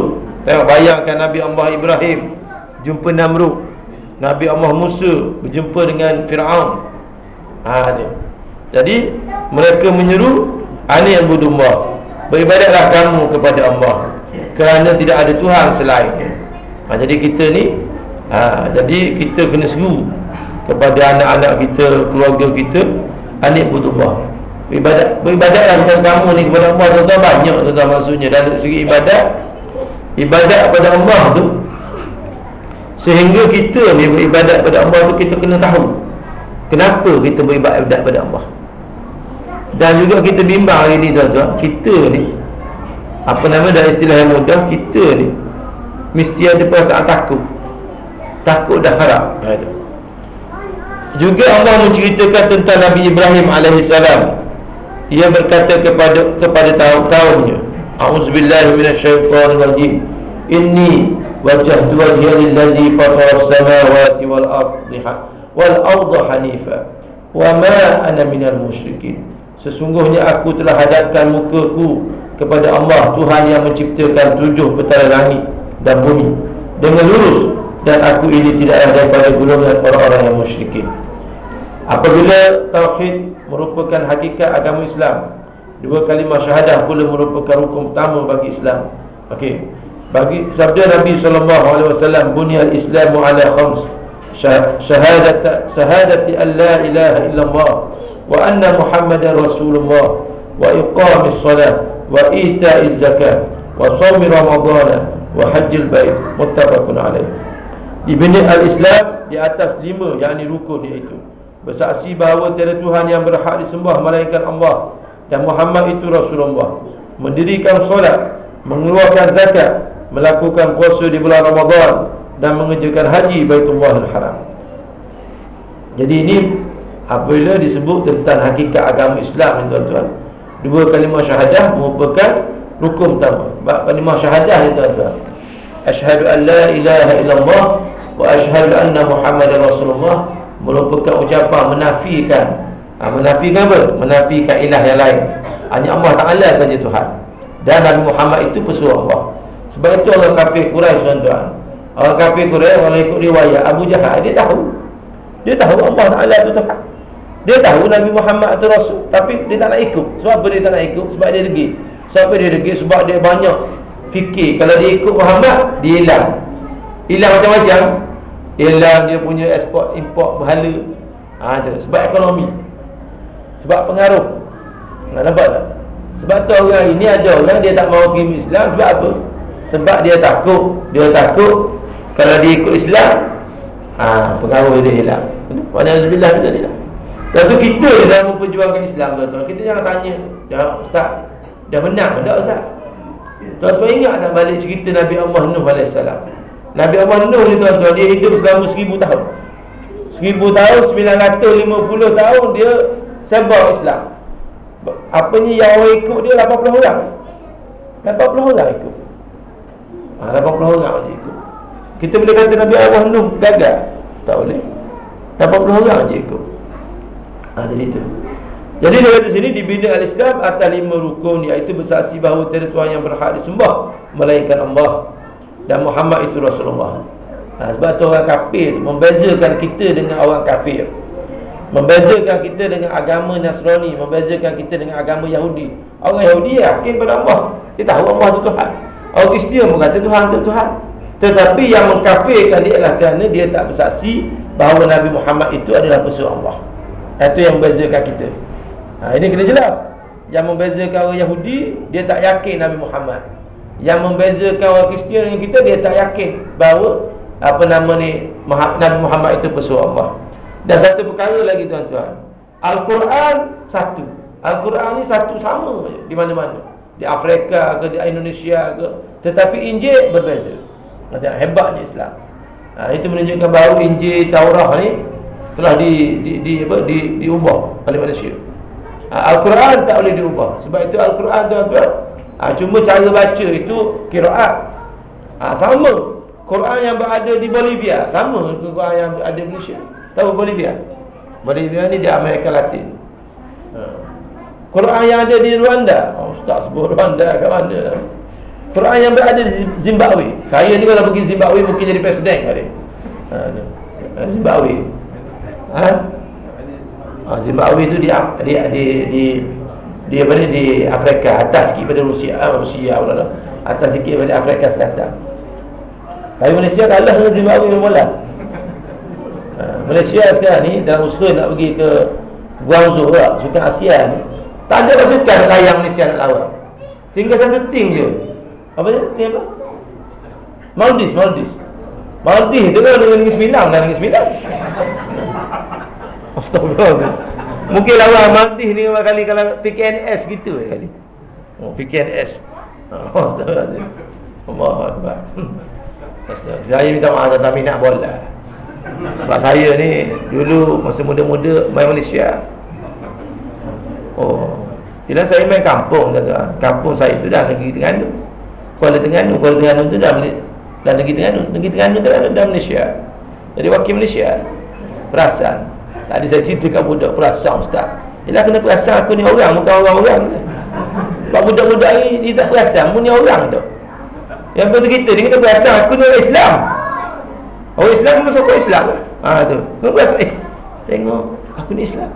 Tengok bayangkan Nabi Allah Ibrahim Jumpa Namrud. Nabi Allah Musa Berjumpa dengan Fir'aun. Ha dia jadi mereka menyeru ani yang budullah. Beribadatlah kamu kepada Allah kerana tidak ada Tuhan selain. Ha, jadi kita ni ha, jadi kita kena seru kepada anak-anak kita, keluarga kita ani budullah. Beribadat beribadatlah kepada kamu ni kepada Allah tu banyak tu maksudnya dan segi ibadat ibadat kepada Allah tu sehingga kita ni beribadat kepada Allah tu kita kena tahu kenapa kita beribadat kepada Allah dan juga kita bimbang hari ni tuan-tuan. Kita ni Apa nama dari istilah yang mudah Kita ni mesti ada perasaan takut. Takut dan harap. Ha, juga Allah menceritakan tentang Nabi Ibrahim AS ia berkata kepada kepada kaum-kaumnya A'udzubillahi minasyaitonirrajim inni wajjahtu wajhiya lillazi fatara as-samawati wal ardi wal arda hanifa. Wa ma ana minal musyrikin sesungguhnya aku telah hadapkan mukaku kepada Allah Tuhan yang menciptakan tujuh petala langit dan bumi. Dengan lurus dan aku ini tidak ada daripada golongan orang-orang yang musyrikin. Apabila tauhid merupakan hakikat agama Islam dua kalimah syahadah pula merupakan rukun pertama bagi Islam. Okey. Bagi sabda Nabi sallallahu alaihi wasallam bunyal islamu ala khams syahadat syahadati la ilaha illallah wa anna muhammadar rasulullah wa iqamis salat wa ita'iz zakat wa shaum ramadan wa hajjil bait. Muttafaqun dibina al-islam di atas lima yakni rukun iaitu. Bersaksi bahawa tiada tuhan yang berhak disembah melainkan Allah dan Muhammad itu Rasulullah. Mendirikan solat mengeluarkan zakat melakukan puasa di bulan Ramadan dan mengerjakan haji Baitullahil Haram jadi ini apabila disebut tentang hakikat agama Islam tuan-tuan Dua kalimah syahadah merupakan rukun pertama. Kalimah syahadah itu tuan Asyhadu an la ilaha illallah wa asyhadu anna Muhammadar Rasulullah merupakan ucapan menafikan. Ha, menafikan apa? Menafikan ilah yang lain. Hanya Allah Taala saja Tuhan. Dan Nabi Muhammad itu pesuruh Allah. Sebab itu orang kafir Quraisy tuan-tuan. Orang kafir Quraisy orang ikut riwayat Abu Jahal dia tahu. Dia tahu Allah Taala itu Tuhan. Dia tahu Nabi Muhammad itu Rasul Tapi dia tak nak ikut. Sebab apa dia tak nak ikut? Sebab dia degil. Sebab dia degil? Sebab dia banyak fikir. Kalau dia ikut Muhammad Dia hilang. Hilang macam-macam. Hilang dia punya ekspor import berhala. Ha, tu. Sebab ekonomi. Sebab pengaruh. Nak nampak tak? Sebab tu orang ini ada orang Dia tak mahu terima Islam. Sebab apa? Sebab dia takut. Dia takut Kalau dia ikut Islam ha, Pengaruh dia hilang. Mana Alhamdulillah macam ni lah Lepas tu kita dalam memperjuangkan Islam tuan-tuan. Kita jangan tanya Dah Ustaz Dah menang tak Ustaz? Tuan-tuan ingat tak balik cerita Nabi Allah Nuh AS Nabi Allah Nuh ni tuan-tuan Dia hidup selama seribu tahun. Seribu tahun, sembilan ratus lima puluh tahun Dia sebar Islam. Apa ni yang orang ikut dia Lapan puluh orang. Lapan puluh orang ikut. Ha, Lapan puluh orang je ikut. Kita boleh kata Nabi Allah Nuh gagal? Tak boleh. Lapan puluh orang je ikut ha, Jadi itu Jadi dari sini dibina al-Islam Atas lima rukun Iaitu bersaksi bahawa Tiada Tuhan yang berhak disembah Melainkan Allah Dan Muhammad itu Rasulullah. Ha, Sebab itu orang kafir Membezakan kita dengan orang kafir. Membezakan kita dengan agama Nasrani Membezakan kita dengan agama Yahudi. Orang Yahudi yakin pada Allah Dia tahu Allah itu Tuhan. Orang Kristian berkata Tuhan itu Tuhan. Tetapi yang mengkafirkan dia adalah kerana Dia tak bersaksi bahawa Nabi Muhammad itu adalah pesuruh Allah itu yang membezakan kita. Ha, Ini kena jelas. Yang membezakan orang Yahudi Dia tak yakin Nabi Muhammad. Yang membezakan orang Kristian dengan kita Dia tak yakin bahawa Apa nama ni Nabi Muhammad itu pesuruh Allah. Dan satu perkara lagi tuan-tuan. Al-Quran satu. Al-Quran ni satu sama Di mana-mana. Di Afrika ke di Indonesia ke. Tetapi Injil berbeza. Hebatnya Islam. Ha, Itu menunjukkan bahawa Injil Taurah ni telah di di di apa di diubah oleh manusia. Ha, Al-Quran tak boleh diubah. Sebab itu Al-Quran tu apa? Ha, cuma cara baca itu kiraat. Ha, sama. Quran yang berada di Bolivia sama dengan Quran yang berada di Malaysia. Tahu Bolivia? Bolivia ni di Amerika Latin. Ha. Quran yang ada di Rwanda. Oh, ustaz sebut Rwanda kat mana? Quran yang berada di Zimbabwe. Saya ni kalau pergi Zimbabwe mungkin jadi presiden kali. Ha, Zimbabwe ha? ha Zimbabwe tu dia di di di di apa ni di Afrika atas sikit pada Rusia. Ah, Rusia pula atas sikit pada Afrika Selatan. Tapi Malaysia kalah dengan Zimbabwe mula ha, Malaysia sekarang ni dalam usaha nak pergi ke Guangzhou lah, sukan Asia ni. Tak ada pasukan layang Malaysia nak lawan. Tinggal satu tim je. Apa ni? tim apa? Maldives, Maldives. Maldives tu kan dengan Negeri Sembilan dan Negeri Sembilan Astagfirullah. Mungkin lawan Maldives ni berapa kali kalau PKNS gitu ya kali. Oh PKNS. Oh, astagfirullah. Allah Akbar. Saya minta maaf tentang minat bola Sebab saya ni Dulu masa muda-muda main Malaysia Oh Bila saya main kampung kata, Kampung saya tu dah negeri Terengganu Kuala Terengganu Kuala Terengganu tu dah Dah negeri Terengganu Negeri Terengganu tu dah Malaysia Jadi wakil Malaysia Perasan Tadi saya cerita kat budak perasan Ustaz. Yelah kena perasan aku ni orang Bukan orang-orang. Sebab budak-budak ni Dia tak perasan Aku ni orang tu. Yang betul kita ni Kita perasan aku ni orang Islam. Orang Islam pun masuk Islam. Ha tu. Kena perasan Eh Tengok Aku ni Islam.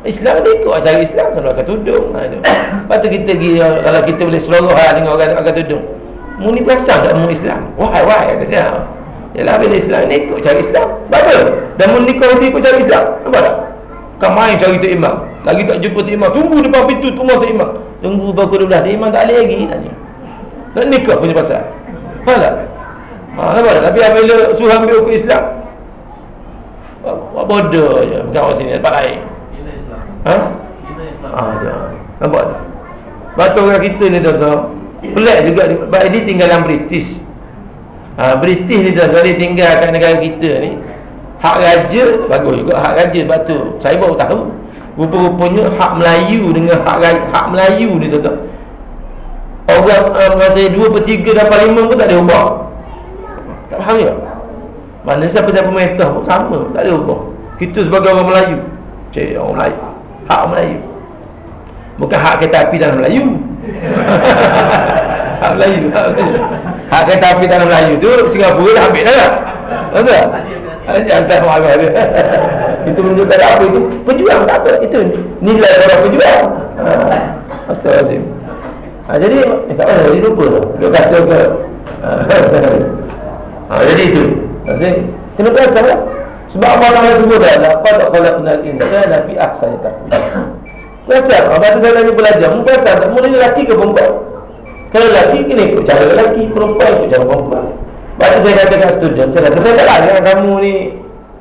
Islam dia ikut cara Islam. Kalau akan tudung ha, tu. Lepas tu kita pergi Kalau kita boleh seluruh Dengan orang akan tudung. Mu ni perasan tak mu Islam? Wahai wahai kata dia Yalah bila Islam. Ni ikut cara Islam. Apa? Dan mu nikah dia ikut cara Islam. Apa tak? Kau main cari tu imam. Lagi tak jumpa tu imam. Tunggu depan pintu rumah tu imam. Tunggu pukul 12 Tu imam tak boleh lagi tanya. Nak nikah punya pasal. Faham tak? Ha, nampak tak? Tapi apabila suruh ambil hukum Islam Buat bodoh je. Bukan orang sini Tempat lain. Ha? Ha, nampak tak? Batu orang kita ni tuan-tuan. Pelik juga. Sebab dia tinggal dalam British ha, British ni tuan-tuan Dia tinggal kat negara kita ni Hak raja Bagus juga hak raja Sebab tu Saya baru tahu. Rupa-rupanya hak Melayu Dengan hak hak Melayu ni tuan-tuan. Orang uh, Masa 2 per 3 dapat 5 pun tak ada ubah. Tak faham ya? Mana siapa-siapa pemerintah pun sama Tak ada ubah. Kita sebagai orang Melayu Cik orang Melayu. Hak Melayu. Bukan hak kereta api dalam Melayu Hak Melayu Hak kereta api dalam Melayu tu Singapura dah ambil dah. Lah Betul tak? Marah dia. Itu menunjukkan apa itu? Pejuang tak apa. Itu nilai orang pejuang. Ha. Astagfirullahaladzim ha, Jadi eh, Tak apa Dia lupa Dia kata ke ha, Jadi itu. Jadi Kena perasan lah Sebab Allah Ta'ala sebut dah Lapa tak kalau kenal insan Nabi ahsan tak Perasan Apa tu saya tanya belajar? Mu perasan tak Mu ni lelaki ke perempuan Kalau lelaki kena ikut cara lelaki Perempuan ikut cara perempuan. Lepas tu saya kata kat student Saya kata saya tak lah kamu ni.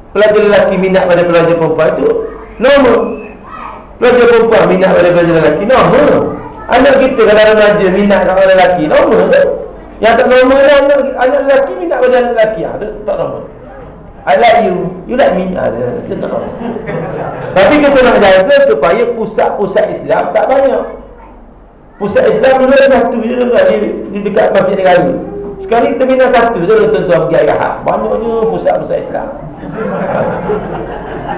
Pelajar lelaki minat pada pelajar perempuan itu Normal. Pelajar perempuan minat pada pelajar lelaki Normal. Anak kita kadang-kadang pelajar minat pada lelaki Normal tu. Yang tak normal lah anak, anak lelaki minat pada anak lelaki. Ha, Tak normal. I like you. You like me? Ha, Itu tak normal. Tapi kita nak jaga supaya pusat-pusat Islam tak banyak Pusat Islam dulu ada satu je di, di dekat Masjid Negara. Sekali terminal satu tu tuan-tuan pergi Arahat Banyaknya pusat-pusat Islam.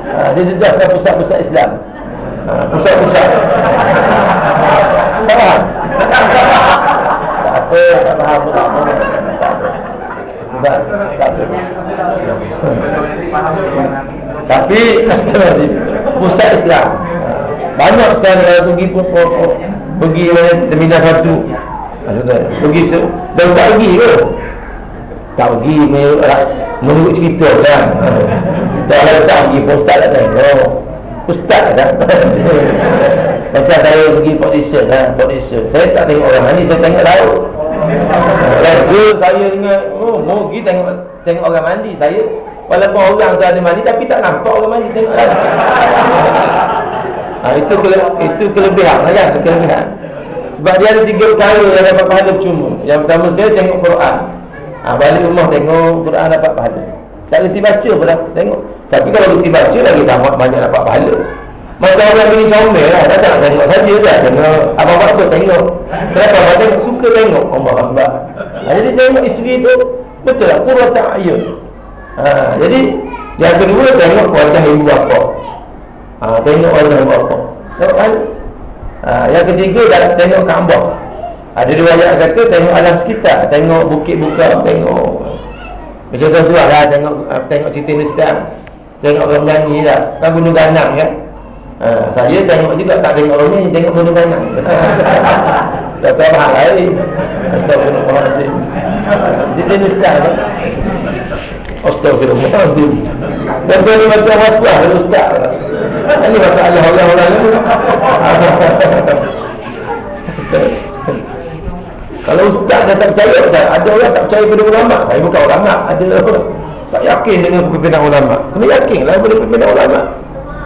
Ha, Dia dedahkan pusat-pusat Islam. Ha, Pusat-pusat. Faham? Tak apa, tak faham pun tak tak Tapi Astagfirullahaladzim Pusat Islam Banyak sekarang kalau pergi Pergi terminal satu. Pergi se Dan tak pergi ke? Tak pergi Menurut cerita kan. Dah lah tak pergi pun Ustaz tak tengok Ustaz kan Macam saya pergi politician kan Politician Saya tak tengok orang mandi Saya tengok laut. Rasa saya dengan Oh pergi tengok Tengok orang mandi. Saya Walaupun orang tu ada mandi Tapi tak nampak orang mandi Tengok laut ha, itu, kele, itu kelebihan lah kan? Kelebihan. Sebab dia ada tiga perkara yang dapat pahala cuma Yang pertama sekali tengok Quran. Ha, Balik rumah tengok Quran dapat pahala. Tak reti baca pun tengok. Tapi kalau reti baca lagi tak banyak dapat pahala. Macam orang ini comel lah Tak tak tengok saja dah Tengok apa-apa tu tengok. Kenapa? Abang tengok suka tengok. Allah Akbar. Ha, Jadi tengok isteri tu Betul lah Kurang tak ayun ha, Jadi yang kedua tengok wajah ibu bapa ha, Tengok wajah ibu bapa Tengok ha, Yang ketiga dah tengok Kaabah Ada dua ayat kata tengok alam sekitar Tengok bukit buka Tengok. Macam tu lah lah Tengok, uh, tengok cerita Islam Tengok orang nyanyi lah. Kan gunung ganang kan? Ha, Saya tengok juga tak tengok orang nyanyi Tengok gunung ganang. Tak tahu hal lain. Astagfirullahaladzim. Cerita Islam kan? Astagfirullahaladzim. Dan tu macam waswas Ustaz ini masalah orang-orang ni. Kalau ustaz dah tak percaya tak, Ada orang tak percaya pada ulama. Saya bukan ulama Ada orang tak yakin dengan pimpinan ulama. Kena yakin lah pada pimpinan ulama.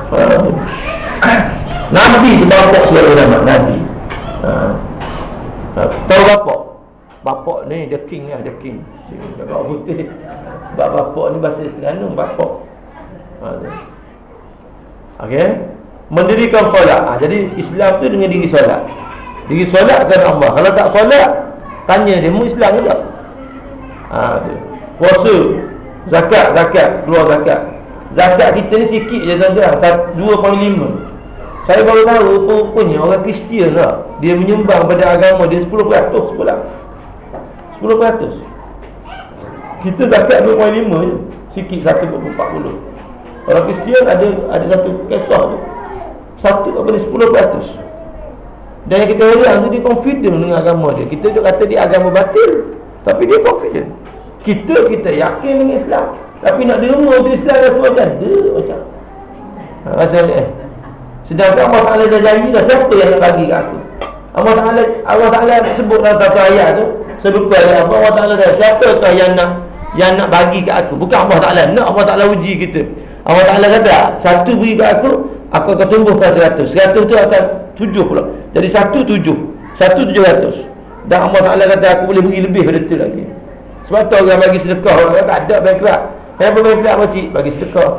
Ha. Nabi di bapak segala ulama Nabi. Ha. ha. Tahu bapak Bapak ni dia king lah dia king. Bapak putih. Sebab bapak ni bahasa Terengganu bapak ha, Okey? Mendirikan solat. Ha, jadi Islam tu dengan diri solat. Diri solat kerana Allah kalau tak solat tanya dia mu Islam ke tak? Ha, puasa zakat zakat keluar zakat. Zakat kita ni sikit je tuan-tuan. 2.5 saya baru tahu rupanya orang Kristian lah Dia menyembang pada agama dia 10% pula 10% Kita zakat 2.5 je. Sikit 1.40 Orang Kristian ada ada satu kisah tu. Satu apa ni 10% Dan yang kita heran tu dia confident dengan agama dia. Kita tu kata dia agama batil Tapi dia confident. Kita kita yakin dengan Islam. Tapi nak derma tu Islam rasa macam Dia macam. Ha, Rasa eh. Sedangkan Allah Ta'ala dah janji dah Siapa yang nak bagi kat aku. Allah Ta'ala Allah Ta'ala sebut dalam satu ayat tu Serupa ayat apa Allah Ta'ala dah Siapa tu yang nak Yang nak bagi kat aku. Bukan Allah Ta'ala Nak Allah Ta'ala uji kita Allah Ta'ala kata Satu beri kat aku Aku akan tumbuhkan seratus. Seratus tu akan tujuh pula. Jadi satu tujuh. Satu tujuh ratus. Dan Allah Ta'ala kata Aku boleh beri lebih pada tu lagi. Sebab tu orang bagi sedekah Orang kata ada bankrupt Kenapa bankrupt makcik? Bagi sedekah.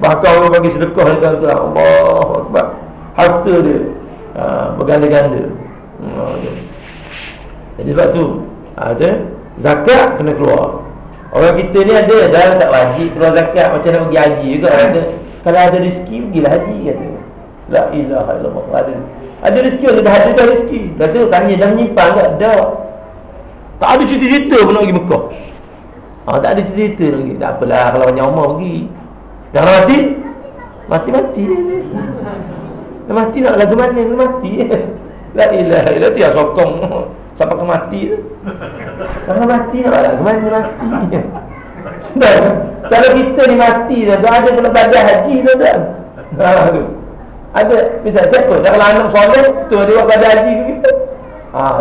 Bahkan orang bagi sedekah dia kata Allah Akbar. Harta dia ha, Berganda-ganda. Ha, Jadi sebab tu Ada Zakat kena keluar Orang kita ni ada Dah tak wajib keluar zakat Macam nak pergi haji juga ada. Kalau ada rezeki Pergilah haji kata. La ilaha illallah Ada ada rezeki Ada dah ada dah rezeki. Dah tu tanya Dah menyimpan tak? Dah. Tak ada cerita-cerita pun nak pergi Mekah. Ha, Tak ada cerita-cerita lagi Tak apalah Kalau banyak umur pergi. Jangan mati. Mati-mati Dia mati nak lagu mana? Dia mati. La ilah ilah tu yang sokong Sampai ke mati tu Jangan mati nak lagu mana Dia mati Sedang Kalau kita ni mati dah Ada kena badan haji tu dah. Ada. Misal siapa? Kalau anak soleh Tu dia buat badan haji ke kita? Haa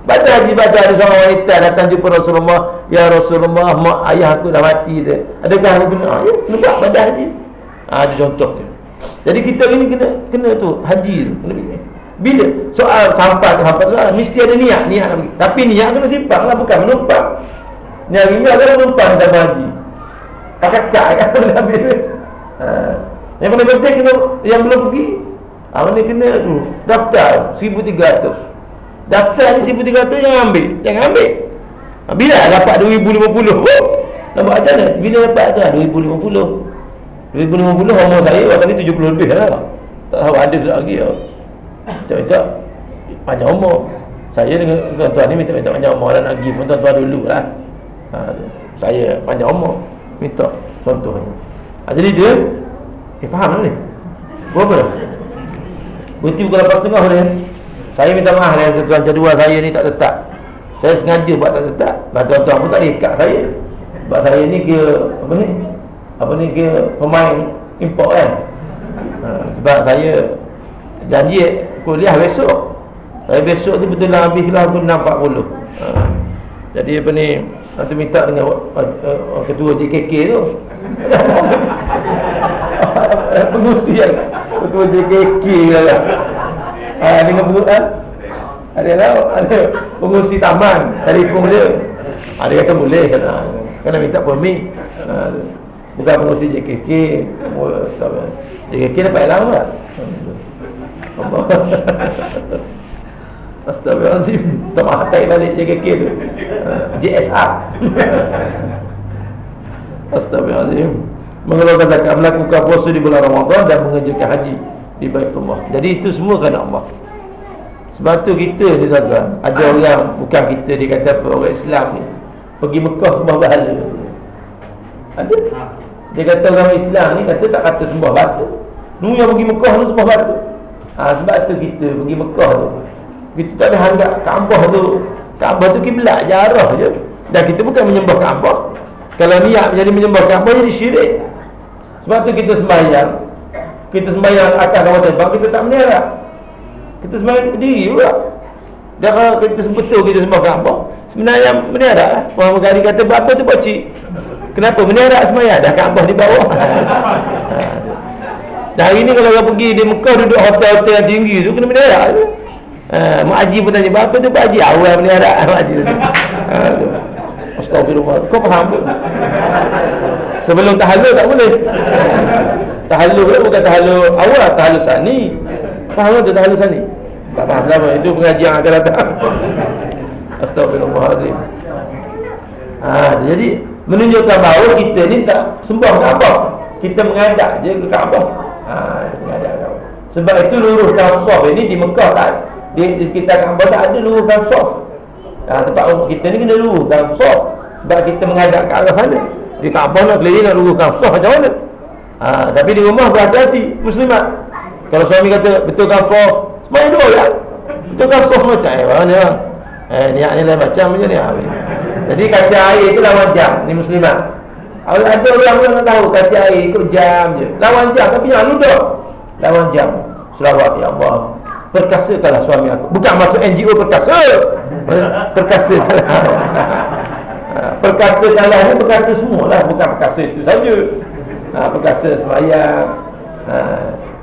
Baca haji baca ada seorang wanita. Datang jumpa Rasulullah. Ya Rasulullah mak ayah aku dah mati dia. Adakah aku kena? Ah, ya, baca haji. Ha, Ada contoh dia Jadi kita ini kena kena tu Haji tu. Kena Bila soal sampai ke sampai soal Mesti ada niat niat lagi. Tapi niat kena simpang lah Bukan menumpang. Niat ini adalah menumpang dalam haji Pakai kak kan ha. Yang paling penting kena Yang belum pergi ha, Ini kena tu. Daftar 1300 Daftar ni 1300 jangan ambil Jangan ambil. Ha, Bila dapat 2050 oh, Nampak macam mana? Bila dapat tu? 2050 2050 umur saya Waktu ni 70 lebih lah. Tak tahu ada tak lagi ya. Tak-tak Panjang umur. Saya dengan tuan-tuan ni minta-minta panjang umur Dan nak pergi pun tuan-tuan dulu lah ha, Saya panjang umur. Minta contohnya ha, Jadi dia Eh faham lah ni? Berapa? Dah Berhenti pukul 8.30 dia saya minta maaf dengan tuan jadual saya ni tak tetap. Saya sengaja buat tak tetap. Dan tuan-tuan pun tak ikat saya. Sebab saya ni ke Apa ni? Apa ni ke Pemain import kan? Ha, Sebab saya Janji kuliah besok Saya besok tu betul lah habis lah pun 6.40 ha, Jadi apa ni Nanti minta dengan uh, uh, Ketua JKK tu. Pengusi kan Ketua JKK lah. Ha, dengan pengurusan ada tahu ada pengurusi taman telefon dia. Ada kata boleh kena kena minta permit. Ha, bukan pengurusi JKK JKK dapat lama tak Astagfirullahaladzim Tak mahatai balik JKK tu JSR Astagfirullahaladzim Mengeluarkan zakat Melakukan puasa di bulan Ramadan Dan mengerjakan haji di Baitullah. Jadi itu semua kerana Allah. Sebab tu kita ni tuan ada orang bukan kita dia kata apa orang Islam ni pergi Mekah sembah bahala. Ada. Dia kata orang Islam ni kata tak kata sembah batu. Nu yang pergi Mekah tu sembah batu. Ha, sebab tu kita pergi Mekah tu. Kita tak ada hanggap Kaabah tu. Kaabah tu kiblat jarah je. Dan kita bukan menyembah Kaabah. Kalau niat jadi menyembah Kaabah jadi syirik. Sebab tu kita sembahyang kita sembahyang atas kawasan terbang kita tak menera kita sembahyang berdiri juga dan kalau kita betul kita sembah Kaabah sebenarnya menera lah orang Megari kata apa tu pakcik kenapa menera sembahyang dah Kaabah di bawah dan hari ni kalau orang pergi di Mekah duduk hotel-hotel yang tinggi tu kena menera tu Ha, mak haji pun tanya, apa tu Pak Haji? Awal melihara Mak Haji. Ha, Astagfirullah. Kau faham ke? Sebelum tahalul tak boleh. Tahalul tu bukan tahalul awal, tahalul sani. Faham tu tahalul sani? Tak faham apa. Itu pengajian akan datang. Astagfirullahaladzim. Ha, jadi menunjukkan bahawa kita ni tak sembah Kaabah. Kita mengadap je ke Kaabah. Ha. Sebab itu lurus Kaabah ini di Mekah tak di, di sekitar Kaabah tak ada lurus Kaabah. Ha, tempat kita ni kena lurus Kaabah. Sebab kita mengadap ke arah sana. Di Kaabah nak keliling nak lurus Kaabah macam mana? Ha, tapi di rumah berhati-hati muslimat. Kalau suami kata betul Kaabah, semua dua ya. Betul Kaabah macam eh, mana? Eh, niatnya lain macam macam ni. Ha, jadi kaca air itu lawan jam ni muslimat. Ada orang yang tahu kaca air ikut jam je. Lawan jam tapi jangan ludah. Lawan jam. Selawat ya Allah. Perkasakanlah suami aku. Bukan masuk NGO perkasa. Perkasakanlah. Perkasakanlah ni perkasa semualah. Bukan perkasa itu saja. Ha, perkasa semayang. Ha,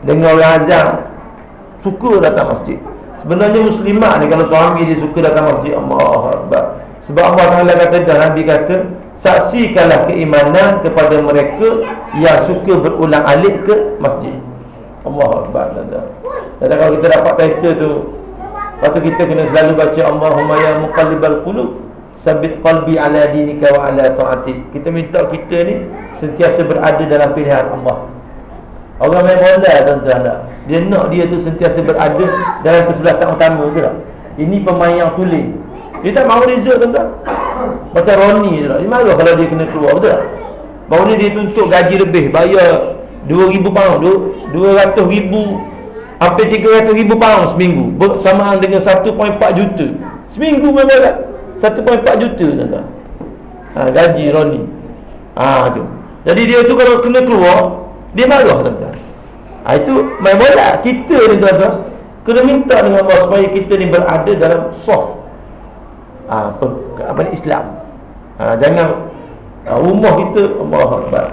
dengar orang azam. Suka datang masjid. Sebenarnya muslimat ni kalau suami dia suka datang masjid. Allah Akbar. Sebab Allah Taala kata dan Nabi kata, saksikanlah keimanan kepada mereka yang suka berulang alik ke masjid. Allah Akbar. Dan kalau kita dapat title tu, waktu kita kena selalu baca Allahumma ya muqallibal qulub, sabit qalbi ala dinika wa ala ta'atik. Kita minta kita ni sentiasa berada dalam pilihan Allah. Orang main bola tuan-tuan tak? Dia nak dia tu sentiasa berada dalam kesebelasan utama ke tak? Ini pemain yang tulis dia tak mahu result tuan-tuan. Macam Ronnie tu lah Dia marah kalau dia kena keluar betul tak? Ni dia tuntut gaji lebih Bayar 2,000 pound 200,000 Hampir 300,000 pound seminggu Bersamaan dengan 1.4 juta. Seminggu memang tak? 1.4 juta tuan-tuan. Ha, Gaji Ronnie ha, tu. Jadi dia tu kalau kena keluar Dia marah tuan-tuan. Ha, Itu main bola. Kita ni tuan-tuan Kena minta dengan Allah Supaya kita ni berada dalam soft ha, apa ni Islam. Ha, jangan ha, rumah kita Allah Akbar.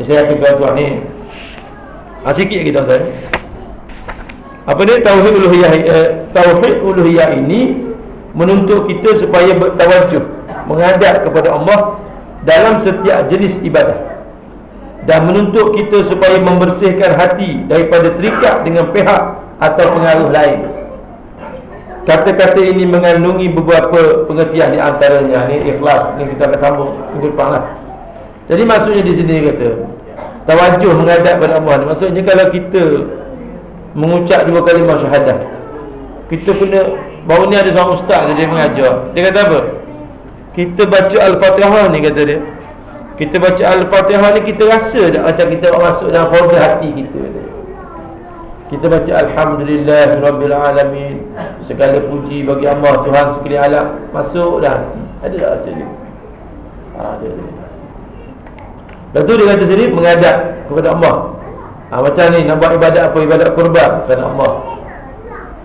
Saya akan tuan-tuan ni. Ha, sikit lagi tuan-tuan. Apa ni tauhid uluhiyah eh, tauhid uluhiyah ini menuntut kita supaya bertawajuh menghadap kepada Allah dalam setiap jenis ibadah dan menuntut kita supaya membersihkan hati daripada terikat dengan pihak atau pengaruh lain Kata-kata ini mengandungi beberapa pengertian di antaranya ni ikhlas ni kita akan sambung minggu depan lah. Jadi maksudnya di sini kata tawajuh menghadap pada Allah. Maksudnya kalau kita mengucap dua kali syahadah kita kena baru ni ada seorang ustaz dia mengajar. Dia kata apa? Kita baca al-Fatihah ni kata dia. Kita baca al-Fatihah ni kita rasa tak macam kita masuk dalam khawda hati kita. Kita baca Alhamdulillah Rabbil Alamin. Segala puji bagi Allah Tuhan sekali alam. Masuk dah Ada tak rasa dia? Ha, ada, ada. Lepas tu dia kata sendiri Mengadap kepada Allah. Ha, Macam ni nak buat ibadat apa? Ibadat kurban Kerana Allah.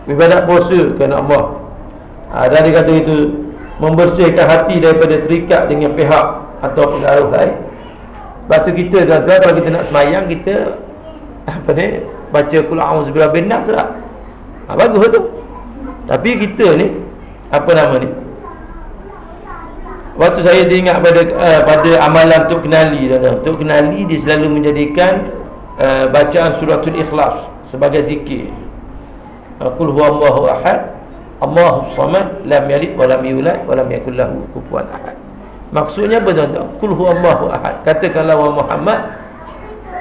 Ibadat puasa kerana Allah. Ha, Dan dia kata itu Membersihkan hati daripada terikat dengan pihak Atau pengaruh lain Lepas tu kita tuan-tuan Kalau kita nak semayang Kita Apa ni baca kul a'udzu birabbin nas tak? Ha, bagus tu. Tapi kita ni apa nama ni? Waktu saya diingat pada uh, pada amalan untuk kenali tuan Untuk kenali dia selalu menjadikan uh, bacaan suratul ikhlas sebagai zikir. Qul huwallahu ahad. Allahu samad lam yalid wa lam yulad wa lam yakul lahu kufuwan ahad. Maksudnya apa tuan-tuan? Qul huwallahu ahad. Katakanlah wa Muhammad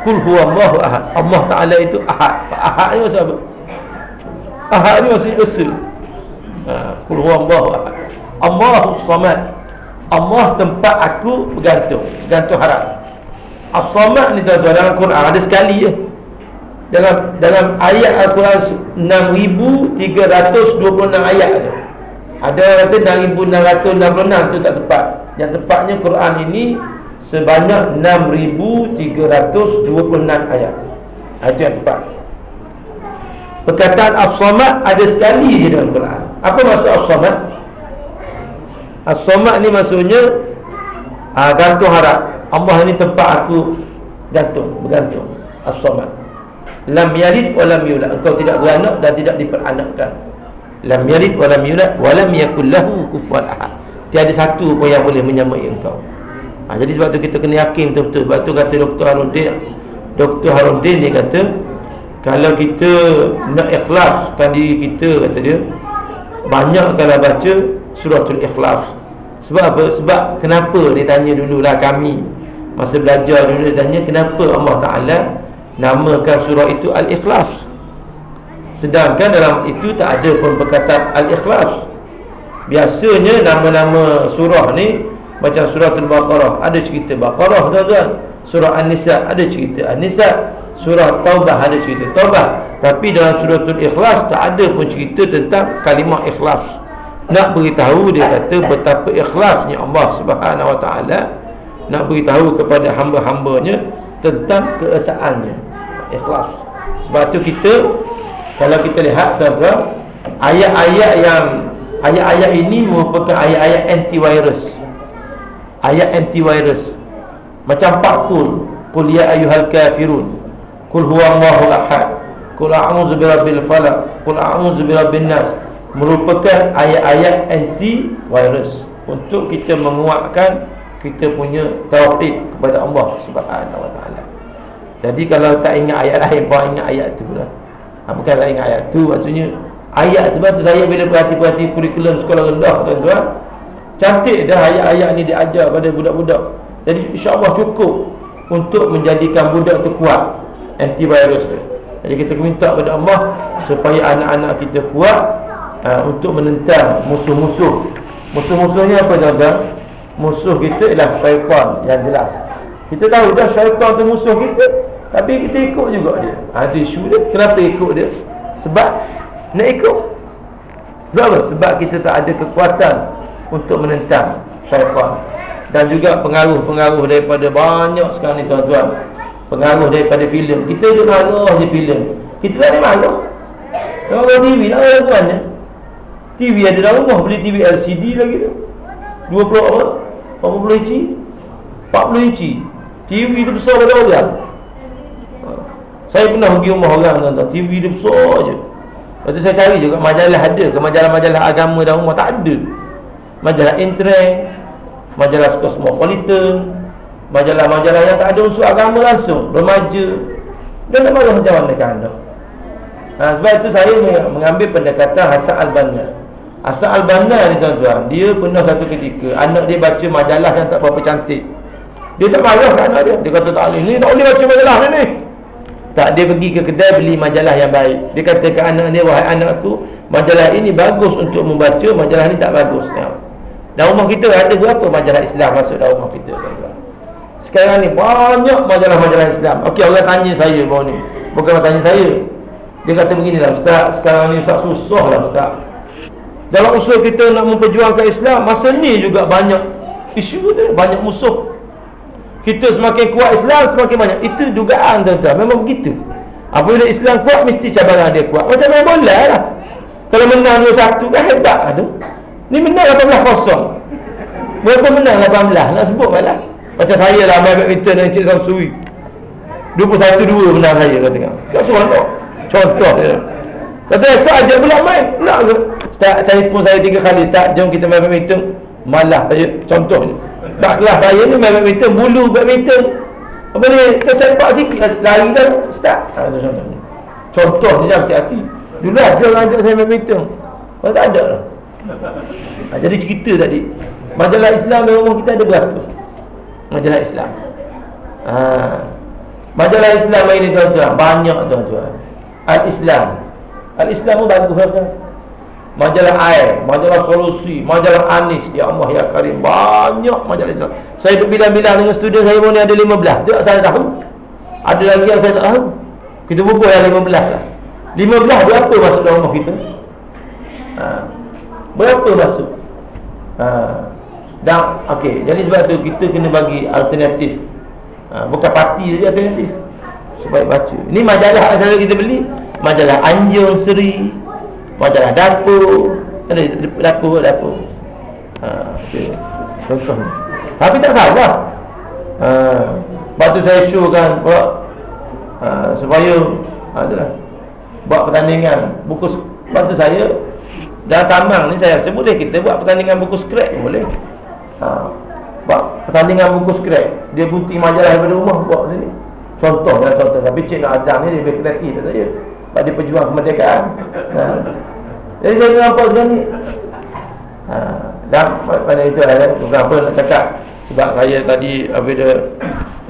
Kul huwallahu ahad. Allah Taala itu ahad. Ahad ni maksud apa? Ahad ni maksud. Ha, kul huwallahu ahad. Allahu samad. Allah tempat aku bergantung, bergantung harap. As-samad ni tuan-tuan dalam Quran ada sekali je. Dalam dalam ayat Al-Quran 6326 ayat je. Ada kata 6666 tu tak tepat. Yang tepatnya Quran ini sebanyak 6326 ayat. Itu yang tepat. Perkataan As-Samad ada sekali di dalam Quran. Apa maksud As-Samad? As-Samad ni maksudnya ah, gantung harap. Allah ini tempat aku gantung, bergantung. As-Samad. Lam yalid wa lam yulad. Engkau tidak beranak dan tidak diperanakkan. lam yalid wa lam yulad wa lam yakul lahu kufuwan ahad tiada satu pun yang boleh menyamai engkau ha, jadi sebab tu kita kena yakin betul-betul sebab tu kata Dr. Haruddin Dr. Haruddin dia kata kalau kita nak ikhlaskan diri kita kata dia banyak kalau baca suratul ikhlas sebab apa? sebab kenapa dia tanya dululah kami masa belajar dulu dia tanya kenapa Allah Ta'ala namakan surah itu Al-Ikhlas sedangkan dalam itu tak ada pun perkataan Al-Ikhlas biasanya nama-nama surah ni macam surah Al-Baqarah ada cerita Baqarah tuan-tuan. Surah An-Nisa ada cerita An-Nisa. Surah Taubah ada cerita Taubah. Tapi dalam surah Al-Ikhlas tak ada pun cerita tentang kalimah ikhlas. Nak beritahu dia kata betapa ikhlasnya Allah Subhanahu Wa Taala nak beritahu kepada hamba-hambanya tentang keesaannya. Ikhlas. Sebab tu kita kalau kita lihat tuan-tuan ayat-ayat yang ayat-ayat ini merupakan ayat-ayat antivirus ayat antivirus macam pakul kul ya ayyuhal kafirun kul huwallahu ahad kul a'udzu birabbil falaq kul a'udzu birabbin nas merupakan ayat-ayat antivirus untuk kita menguatkan kita punya tauhid kepada Allah Subhanahu wa taala. Jadi kalau tak ingat ayat lain, bawa ingat ayat tu lah. Ha, bukan ingat ayat tu maksudnya ayat tu tu saya bila perhati-perhati kurikulum sekolah rendah tuan-tuan. Cantik dah ayat-ayat ni diajar pada budak-budak. Jadi insya-Allah cukup untuk menjadikan budak tu kuat antivirus tu. Jadi kita minta kepada Allah supaya anak-anak kita kuat uh, untuk menentang musuh-musuh. Musuh-musuhnya apa tuan-tuan? musuh kita ialah syaitan yang jelas kita tahu dah syaitan tu musuh kita tapi kita ikut juga dia ha, itu isu dia kenapa ikut dia sebab nak ikut sebab apa? sebab kita tak ada kekuatan untuk menentang syaitan. Dan juga pengaruh-pengaruh daripada banyak sekarang ni tuan-tuan. Pengaruh daripada filem. Kita juga marah di filem. Kita tak ada marah. Kalau TV nak ada tuan TV ada dalam rumah. Beli TV LCD lagi tu. 20 apa 40 inci. 40 inci. TV tu besar pada orang? Saya pernah pergi rumah orang tuan-tuan. TV dia besar je. Lepas tu saya cari juga majalah ada ke? Majalah-majalah agama dalam rumah. Tak ada majalah Intreng majalah Cosmopolitan majalah-majalah yang tak ada unsur agama langsung remaja. Dan tak mahu macam mana kan ha, sebab itu saya mengambil pendekatan Hasan Al-Banna. Asal Al-Banna ni tuan-tuan Dia pernah satu ketika. Anak dia baca majalah yang tak berapa cantik. Dia tak marah kat anak dia. Dia kata tak boleh. Ni tak boleh baca majalah ni ni. Tak dia pergi ke kedai beli majalah yang baik. Dia kata ke anak dia Wahai anak tu Majalah ini bagus untuk membaca Majalah ni tak bagus. Ya. Dan rumah kita ada berapa majalah Islam masuk dalam rumah kita Sekarang ni banyak majalah-majalah Islam. Okey orang tanya saya baru ni. Bukan tanya saya. Dia kata beginilah Ustaz Sekarang ni Ustaz susah lah Ustaz. Dalam usaha kita nak memperjuangkan Islam Masa ni juga banyak isu tu Banyak musuh. Kita semakin kuat Islam semakin banyak. Itu dugaan tuan-tuan. Memang begitu. Apabila Islam kuat mesti cabaran dia kuat. Macam main bola lah. Kalau menang 2-1 kan hebat Aduh. Ni menang 18-0 Berapa menang 18 Nak sebut lah Macam saya lah main badminton dengan Cik Samsui 21-2 menang saya kata tengok. Tak contoh Contoh dia. Kata saja pula main. Nak ke? Start telefon saya tiga kali. Start jom kita main badminton. Malah saja Contohnya Tak kelas saya ni main badminton Bulu badminton. Apa ni? Tersepak sikit. Lari dah Start. Ha, Contohnya Contoh je hati-hati Dulu ada orang ajak saya badminton. Kalau tak ada lah ha, Jadi cerita tadi Majalah Islam di rumah kita ada berapa Majalah Islam ha. Majalah Islam ini tuan-tuan Banyak tuan-tuan Al-Islam Al-Islam pun bagus kan majalah air, majalah solusi, majalah anis, ya Allah ya Karim, banyak majalah Islam. Saya berbilang-bilang dengan student saya pun ada 15. Tak saya tahu. Ada lagi yang saya tak tahu. Kita bubuh yang 15 lah. 15 berapa masuk dalam rumah kita? Ha. Berapa masuk? Ha. Dan okey, jadi sebab tu kita kena bagi alternatif. Ha. bukan parti saja alternatif. Supaya baca. Ini majalah yang kita beli, majalah Anjung Seri, majalah dapur ada dapur dapur ha okey contoh tapi tak salah ha batu saya show kan buat ha, supaya ha, adalah buat pertandingan buku batu saya Dan tamang ni saya rasa boleh kita buat pertandingan buku scrap boleh. Ha. Buat pertandingan buku scrap. Dia gunting majalah daripada rumah buat sini. Contoh ya contoh tapi Cik Nak Adam ni dia lebih kreatif tak saya. Sebab dia pejuang kemerdekaan. Ha. Jadi saya nampak macam ni. Ha. Dan pada itu ada apa nak cakap sebab saya tadi apabila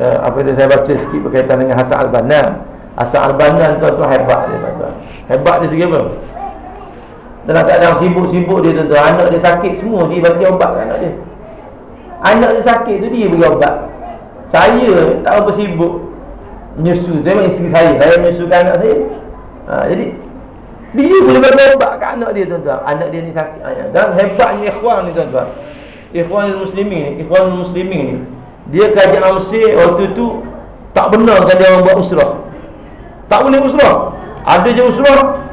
uh, apabila saya baca sikit berkaitan dengan Hasan Al-Banna. Hasan Al-Banna tu hebat dia tuan Hebat dia segi apa? Dalam keadaan sibuk-sibuk dia tuan anak dia sakit semua dia bagi obat ke anak dia. Anak dia sakit tu dia bagi obat. Saya tak apa sibuk menyusu. Saya memang isteri saya, saya menyusukan anak saya. Ha, jadi dia boleh bagi obat ke anak dia tuan-tuan. Anak dia ni sakit. Dan hebatnya ikhwan ni tuan-tuan. Ikhwan muslimin ni, ikhwan muslimin ni. Dia kerajaan Mesir waktu tu tak benar dia orang buat usrah. Tak boleh usrah. Ada je usrah,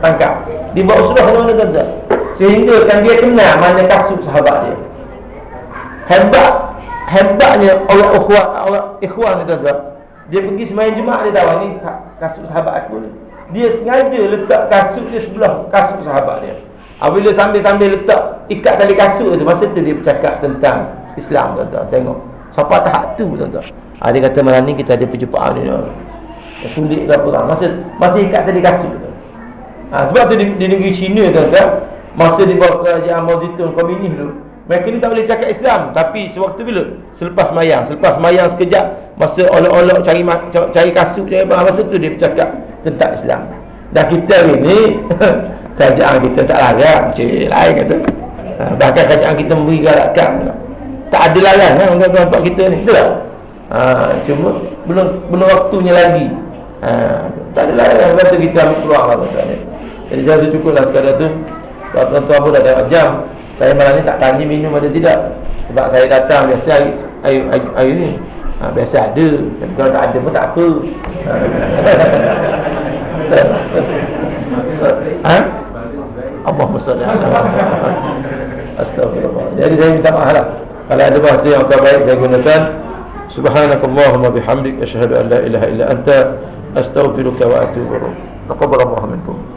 tangkap. Dia buat usrah mana tuan-tuan. Sehingga kan dia kenal mana kasut sahabat dia. Hebat hebatnya orang ikhwan orang ikhwan ni tuan-tuan. Dia pergi sembahyang Jumaat dia tahu ni kasut sahabat aku ni dia sengaja letak kasut dia sebelah kasut sahabat dia. Apabila sambil-sambil letak ikat tali kasut tu masa tu dia bercakap tentang Islam tuan-tuan. Tengok. Siapa tahap tu tuan-tuan. Ha, dia kata malam ni kita ada perjumpaan ni. Sulit ke apa Masa masa ikat tali kasut tu. Ha, sebab tu di, di negeri Cina tuan-tuan, masa di bawah kerajaan Zedong komunis tu, mereka ni tak boleh cakap Islam. Tapi sewaktu bila? Selepas mayang. Selepas mayang sekejap Masa olok-olok cari cari kasut cari apa Masa tu dia bercakap tentang Islam. Dan kita ni Kerajaan kita tak larang Cik lain kata. Ha, Bahkan kerajaan kita memberi galakan. Tak ada larang kan Untuk kita ni. Betul tak? Ha, cuma belum belum waktunya lagi. Ha, Tak ada larang Lepas tu kita ambil peluang lah, Jadi saya tu cukup lah sekadar tu. Kalau tuan-tuan pun dah tengok jam. Saya malam ni tak tanya minum ada tidak. Sebab saya datang biasa air, air, air, air ni. Ha, Biasa ada. Tapi kalau tak ada pun tak apa. Ha? Allahumma salli Astagfirullah Jadi saya minta maaf lah. Kalau ada bahasa yang tak baik saya gunakan. Subhanakallahumma bihamdik Asyhadu an la ilaha illa anta Astaghfiruka wa atubu Taqabbal Allah minkum